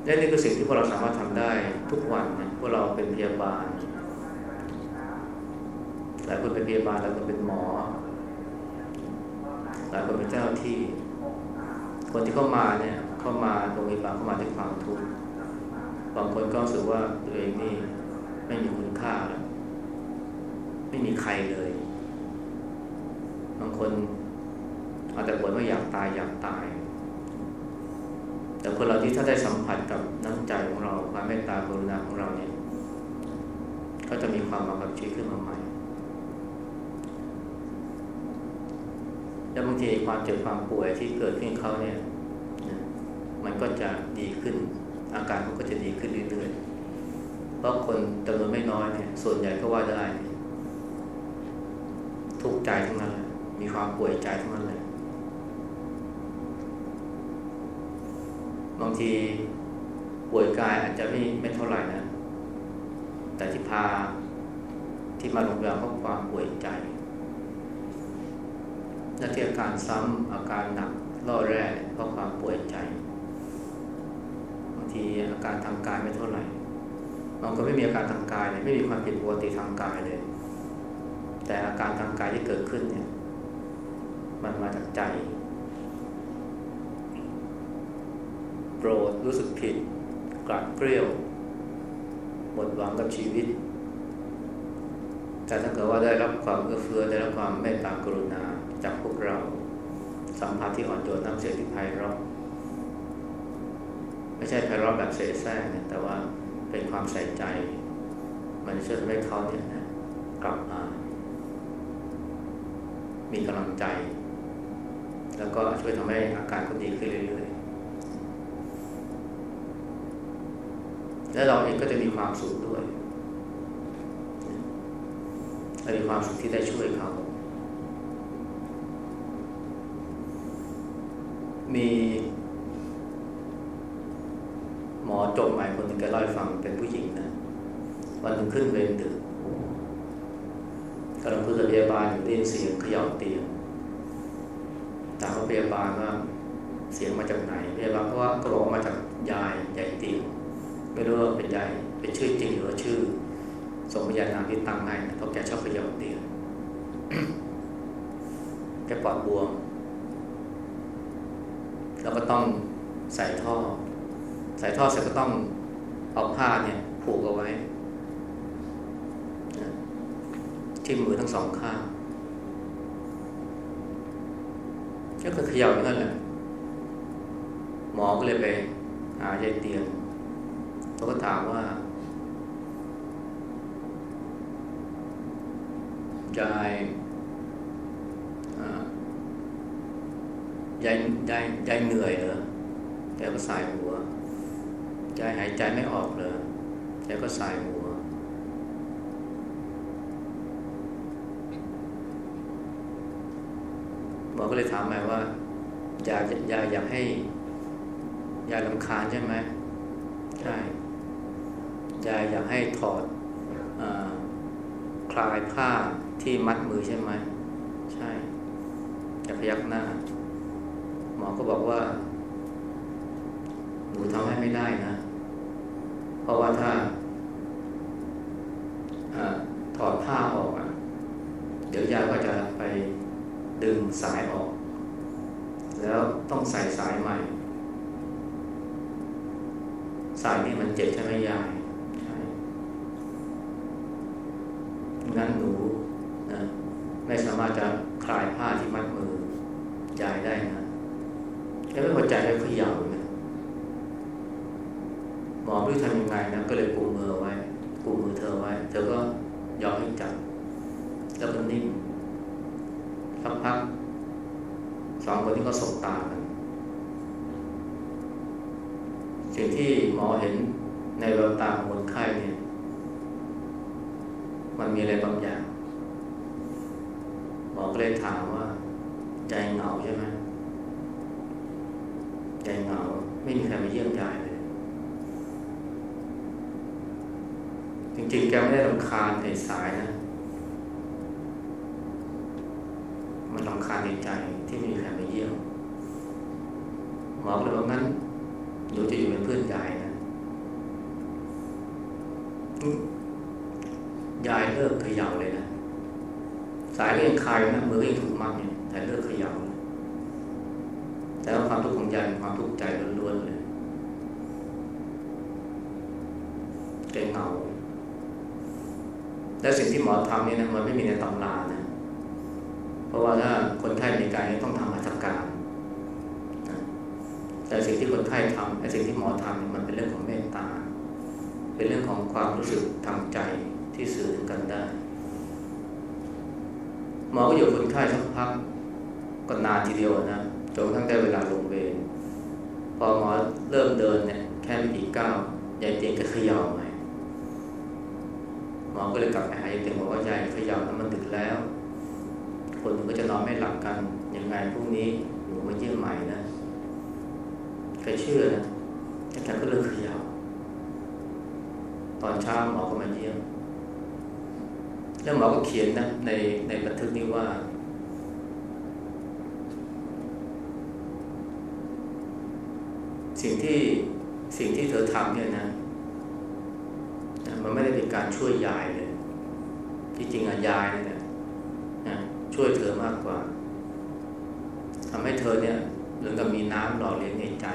Speaker 1: และนี่คือสิ่งที่พวกเราสามารถทำได้ทุกวันนะพวกเราเป็นพยาบาลหลายคนเป็นพยาบาลหลายคนเป็นหมอหลายคนเป็นเจ้าที่ คนที่เข้ามาเนี่ยเข้ามาโรงพยาบาลเข้ามาด้วยความทุกข์ บางคนก็รู้สึกว่าตัวเองนี่ไม่มีคุณค่าแล้วไม่มีใครเลย บางคนอาจจะบ่นว่าอยากตายอยากตาย แต่คนเราที่ถ้าได้สัมผัสกับน้ำใจของเราความเมตตากรุณาของเราเนี่ย ก็จะมีความมากับชีวิตขึ้นมาใหม่แล้วบางทีความเจ็บความป่วยที่เกิดขึ้นเขาเนี่ย มันก็จะดีขึ้น อาการมันก็จะดีขึ้นเรื่อยๆเพราะคนจำนวนไม่น้อยเนี่ย ส่วนใหญ่ก็ว่าได้ ทุกข์ใจทั้งนั้นเลยมีความป่วยใจทั้งนั้นเลยบางทีป่วยกายอาจจะไม่ไม่เท่าไหร่นะ แต่ที่พาที่มาโรงพยาบาลเพราะความป่วยใจและที่อาการซ้ำอาการหนักล่อแร่เพราะความป่วยใจ ทีอาการทางกายไม่เท่าไหร่บางคนไม่มีอาการทางกายเลยไม่มีความผิดปกติทางกายเลย แต่อาการทางกายที่เกิดขึ้นเนี่ย มันมาจากใจโกรธรู้สึกผิดกลัดเกลียวหมดหวังกับชีวิต แต่ถ้าเกิดว่าได้รับความเอื้อเฟื้อได้รับความเมตตากรุณาจากพวกเราสัมผัสที่อ่อนโยนน้ำเสียงที่ไพเราะ ไม่ใช่ไพเราะแบบเสแสร้งนะแต่ว่าเป็นความใส่ใจ มันช่วยทำให้เขาเนี่ยกลับมามีกำลังใจ แล้วก็ช่วยทำให้อาการเขาดีขึ้นเรื่อยๆ และเราเองก็จะมีความสุขด้วยและมีความสุขที่ได้ช่วยเขา มีหมอ จบใหม่คนหนึ่งแกเล่าให้ฟังเป็นผู้หญิงนะวันหนึ่งขึ้นเวรดึกกำลังคุยกับพยาบาลอยู่ได้ยินเสียงเขย่าเตียงถามว่าพยาบาลว่าเสียงมาจากไหนพยาบาลก็ว่าก็บอกมาจากยายยายเตียงไม่รู้ว่าเป็นยายเป็นชื่อจริงหรือว่าชื่อ สมญานามที่ตั้งให้นะเพราะแกชอบเขย่าเตียงแกปอดบวมแล้วก็ต้องใส่ท่อ ใส่ท่อเสร็จก็ต้องเอาผ้าเนี่ยผูกเอาไว้ที่มือทั้งสองข้างก็คือเขย่าอย่างนั้นแหละหมอก็เลยไปหายายเตียงเขาก็ถามว่ายายยายยายยายเหนื่อยเหรอแกก็สายหัว ยายหายใจไม่ออกเลยแกก็สายหัว หมอก็เลยถามใหม่ว่ายายยายอยากให้ ยายลำคาญใช่ไหมใช่ยายอยากให้ถอดอคลายผ้าที่มัดมือใช่ไหมใช่จะพยักหน้า หมอก็บอกว่า หนูทำให้ไม่ได้นะ เพราะว่าถ้าอถอดผ้าออกอะเดี๋ยวยายก็จะไปดึงสายออก แล้วต้องใส่สายใหม่ สายนี่มันเจ็บใช่ไหมยายใช่งั้นหนูนะไม่สามารถจะคลายผ้าที่มัดมือยายได้นะแล้วไม่พอใจแล้วขย่านะหมอไม่รู้ทำยังไงนะ ก็เลยกุมมือไว้กุมมือเธอไว้ เธอก็ยอมให้จับแล้วก็นิ่งสักพักสองคนนี้ก็สบตากัน สิ่งที่หม อเห็นในแววตาของคนไข้เนี่ย มันมีอะไรบางอย่าง หมอก็เลยถามว่า ใจเหงาใช่ไหมใจเหงาไม่มีใครมาเยี่ยมยายเลย จริงๆ แกไม่ได้รำคาญในสายนะ มันรำคาญในใจที่ไม่มีใครมาเยี่ยม
Speaker 2: หมอเลยว่างั้นหนูจะอยู่เป็นเพื่อนยายนะยายเลิกเขย่าเลยนะ สายเรื่องคายนะมือก็ยังถูกมัดเนี่ยแต่เลิกเขย่าแต่ว่าความทุกข์ของยายเป็นความทุกข์ใจล้วนๆเลยแกเหงาและสิ่งที่ หมอทำเนี่ยนะมันไม่มีในตำรานะเพราะว่าถ้าคนไข้มีการต้องทำหัตถการแต่สิ่งที่คนไข้ทำไอ้สิ่งที่หมอทำมันเป็นเรื่องของเมตตา เป็นเรื่องของความรู้สึกทางใจที่สื่อถึงกันได้ หมอก็อยู่คนไข้สักพักก็นานทีเดียวนะจนทั้งได้เวลาลงเวรพอหมอเริ่มเดินเนี่ยแค่ไม่กี่ก้าวยายเตียงก็เขย่าใหม่หมอ ก็เลยกลับไปหายายเตียงบอกว่ายายเขย่าแล้วมันดึกแล้ว คนก็จะนอนไม่หลับกันยังไงพรุ่งนี้หนูมาเยี่ยมใหม่นะใครเชื่อนะแต่กก็เลิกเขย่าตอนเช้าหมอก็มาเยี่ยม แล้วหมอก็เขียนนะในในบันทึกนี้ว่าสิ่งที่สิ่งที่เธอทำเนี่ยนะ มันไม่ได้เป็นการช่วยยาย ที่จริงอะยายเนี่ยนะช่วยเธอมากกว่าทำให้เธอเนี่ยเหมือนกับมีน้ำหล่อเลี้ยงในใจ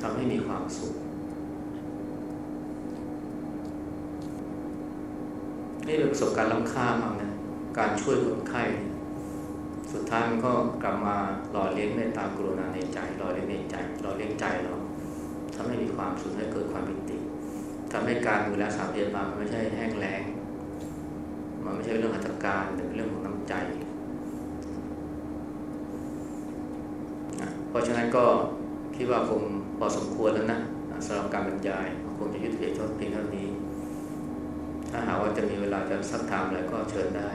Speaker 2: ทำให้มีความสุขนี่เป็นประสบการณ์ล้ำค่ามากนะการช่วยคนไข้ สุดท้ายมันก็กลับมาหล่อเลี้ยงเมตตากรุณาในใจหล่อเลี้ยงในใจหล่อเลี้ยงใจเราทำให้มีความสุขให้เกิดความปิติ ทำให้การดูแลสาวเดือนมามันไม่ใช่แห้งแล้ง มันไม่ใช่เรื่องอัตการแต่เป็นเรื่องของน้ำใจเพราะฉะนั้นก็คิดว่าคงพอสมควรแล้วนะสำหรับการบรรยายคงจะยุติเพียงเท่านี้ ถ้าหากว่าจะมีเวลาจะสักถามอะไรก็เชิญได้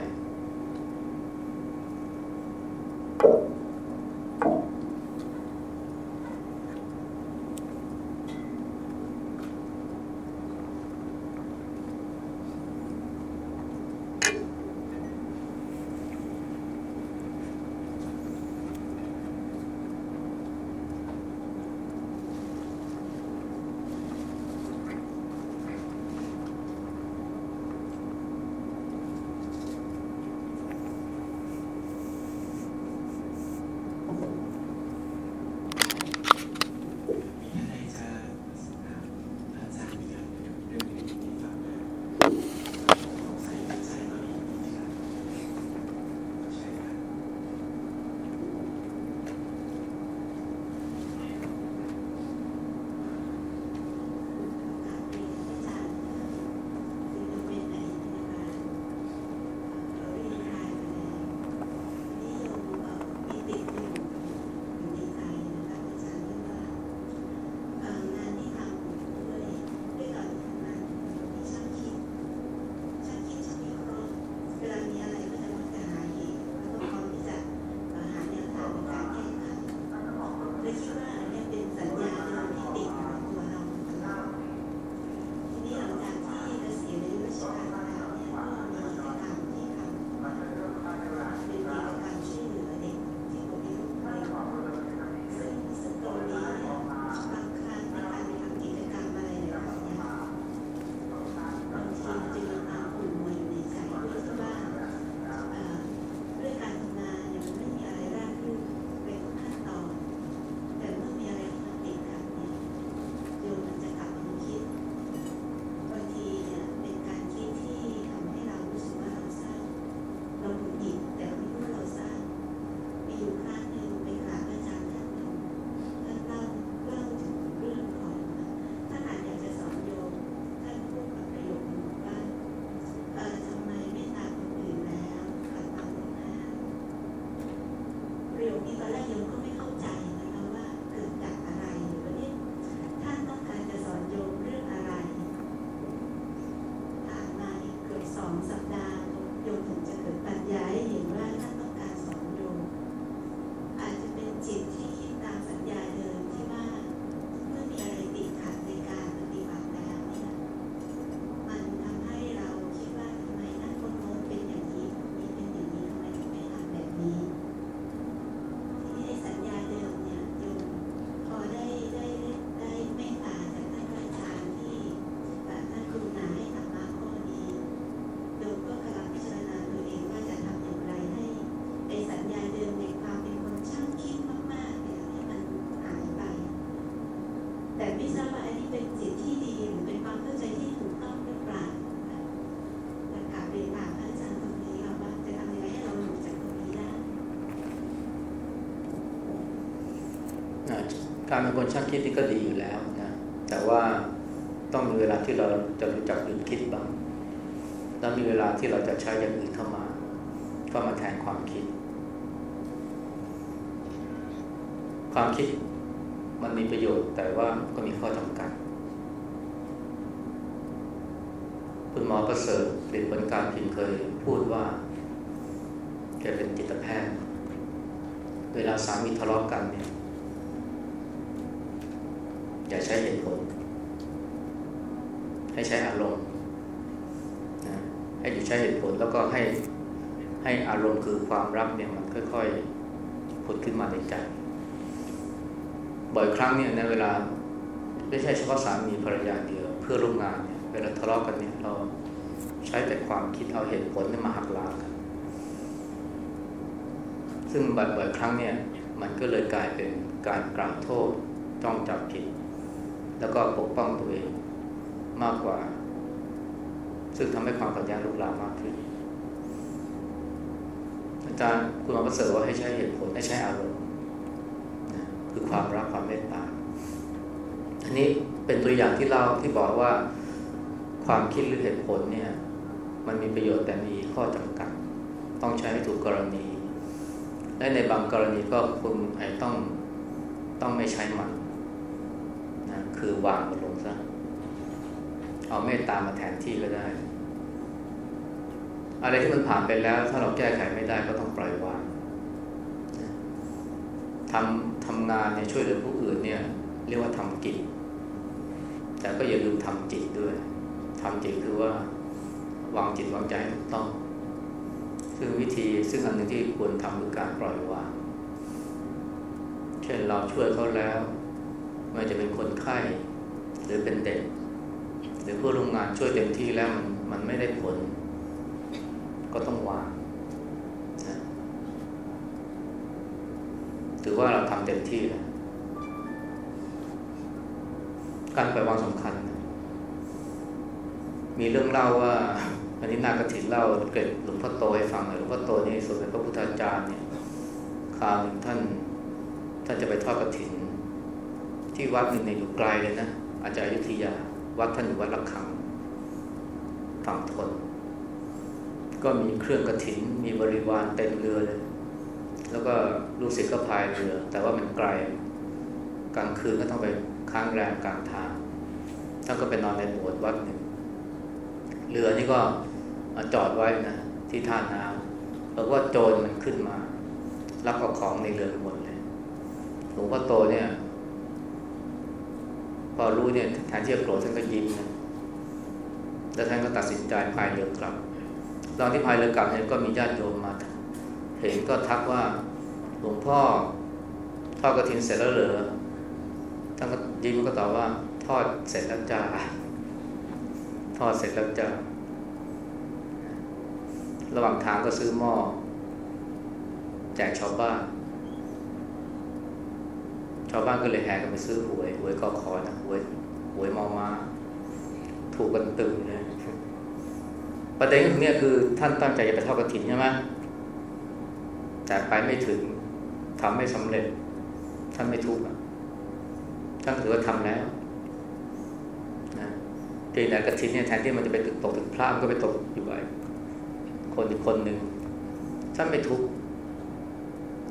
Speaker 1: การเป็นคนช่างคิดนี่ก็ดีอยู่แล้วนะแต่ว่าต้องมีเวลาที่เราจะรู้จักหยุดคิดบ้างแล้วมีเวลาที่เราจะใช้อย่างอื่นเข้ามาก็มาแทนความคิด ความคิดมันมีประโยชน์ แต่ว่าก็มีข้อจำกัด คุณหมอประเสริฐเด็กบนการพิมพ์เคยพูดว่าแกเป็นจิตแพทย์ เวลาสามีทะเลาะกกันเนี่ยอย่าใช้เหตุผล ให้ใช้อารมณ์นะให้อยู่ใช้เหตุผลแล้วก็ให้ให้อารมณ์คือความรักเนี่ยมันค่อยๆผุดขึ้นมาในใจ บ่อยครั้งเนี่ยในเวลาไม่ใช่เฉพาะสามีภรรยาเดียวเพื่อร่วมงานเนี่ยเวลาทะเลาะกันเนี่ยเราใช้แต่ความคิดเอาเหตุผลมาหักล้างกันซึ่งบ่อยๆครั้งเนี่ยมันก็เลยกลายเป็นการกล่าวโทษจ้องจับผิด แล้วก็ปกป้องตัวเองมากกว่า ซึ่งทำให้ความขัดแย้งลุกลามมากขึ้น อาจารย์คุณมาประเสริฐว่าให้ใช้เหตุผลให้ใช้อารมณ์คือความรักความเมตตาอันนี้เป็นตัวอย่างที่เราที่บอกว่าความคิดหรือเหตุผลเนี่ย มันมีประโยชน์แต่มีข้อจำกัด ต้องใช้ให้ถูกกรณี และในบางกรณีก็คุณไอ้ต้องต้องไม่ใช้มันนะคือวางมันลงซะเอาเมตตามาแทนที่ก็ได้ อะไรที่มันผ่านไปแล้ว ถ้าเราแก้ไขไม่ได้ก็ต้องปล่อยวางทำทำงานเนี่ยช่วยเหลือผู้อื่นเนี่ย เรียกว่าทำกิจแต่ก็อย่าลืมทำจิตด้วยทำจิตคือว่าวางจิตวางใจให้ถูกต้อง ซึ่งวิธีซึ่งอันหนึ่งที่ควรทำคือการปล่อยวาง เช่นเราช่วยเขาแล้วไม่จะเป็นคนไข้หรือเป็นเด็ก หรือผู้ร่วมงานช่วยเต็มที่แล้วมันมันไม่ได้ผล ก็ต้องวางนะถือว่าเราทำเต็มที่แล้วการปล่อยวางสำคัญ มีเรื่องเล่าว่าอันนี้นากระถินเล่าเกิดหลวงพ่อโตให้ฟังหลวงพ่อโตนี่สมเด็จพระพุทธาจารย์เนี่ยคราวหนึ่งท่าน ท่านจะไปทอดกระถิน ที่วัดหนึ่งในอยู่ไกลเลยนะอาจจะอยุทธยา วัดท่านอยู่วัดละคังฝั่งทน ก็มีเครื่องกระถิน มีบริวารเต็มเรือเลย แล้วก็ลูกศิษย์ก็พายเรือ แต่ว่ามันไกล กลางคืนก็ต้องไปค้างแรมกลางทาง ท่านก็ไปนอนในโบสถ์วัดหนึ่ง เรือนี่ก็จอดไว้นะ ที่ท่าน้ำเพราะว่าโจรมันขึ้นมา รับเอาของในเรือหมดเลย หลวงพ่อโตเนี่ย พอรู้เนี่ยแทนที่จะโกรธท่านก็ยิ้มนะแล้วท่านก็ตัดสินใจพายเรือกลับ ตอนที่พายเรือกลับเนี่ยก็มีญาติโยมมาเห็นก็ทักว่าหลวงพ่อทอดกระถินเสร็จแล้วเหรอท่านก็ยิ้มก็ตอบว่า ทอดเสร็จแล้วจ้าทอดเสร็จแล้วจ้าระหว่างทางก็ซื้อหม้อแจกชาวบ้านชาวบ้านก็เลยแห่กันไปซื้อหวยหวยกอคอนะหวยหวยมอมา ถูกกันตึงเลย ประเด็นตรงนี้คือท่านตั้งใจจะไปทอดกระถินใช่ไหมแต่ไปไม่ถึงทำไม่สำเร็จ ท่านไม่ทุกข์ท่านถือว่าทำแล้วนะเพียงแต่กระถินเนี่ยแทนที่มันจะไปตกถึงพระมันก็ไปตกอยู่ไปคนอีกคนหนึ่งท่านไม่ทุกข์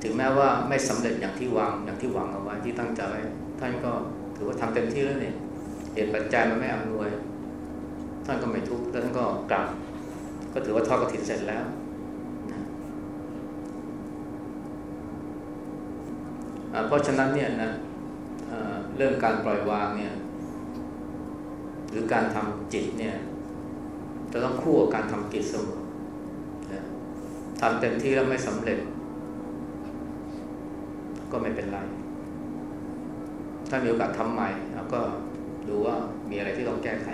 Speaker 1: ถึงแม้ว่าไม่สำเร็จอย่างที่วางอย่างที่หวังเอาไว้ที่ตั้งใจไว้ท่านก็ถือว่าทำเต็มที่แล้วเนี่ยเหตุปัจจัยมันไม่อำนวย ท่านก็ไม่ทุกข์แล้วท่านก็กลับ ก็ถือว่าทอดกระถินเสร็จแล้วเพราะฉะนั้นเนี่ยนะเรื่องการปล่อยวางเนี่ย หรือการทำจิตเนี่ยจะต้องคู่กับการทำกิจเสมอทำเต็มที่แล้วไม่สำเร็จ ก็ไม่เป็นไร ถ้ามีโอกาสทำใหม่เราก็ดูว่ามีอะไรที่ต้องแก้ไข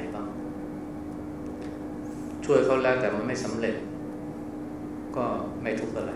Speaker 1: ช่วยเขาแล้วแต่มันไม่สำเร็จ ก็ไม่ทุกข์อะไร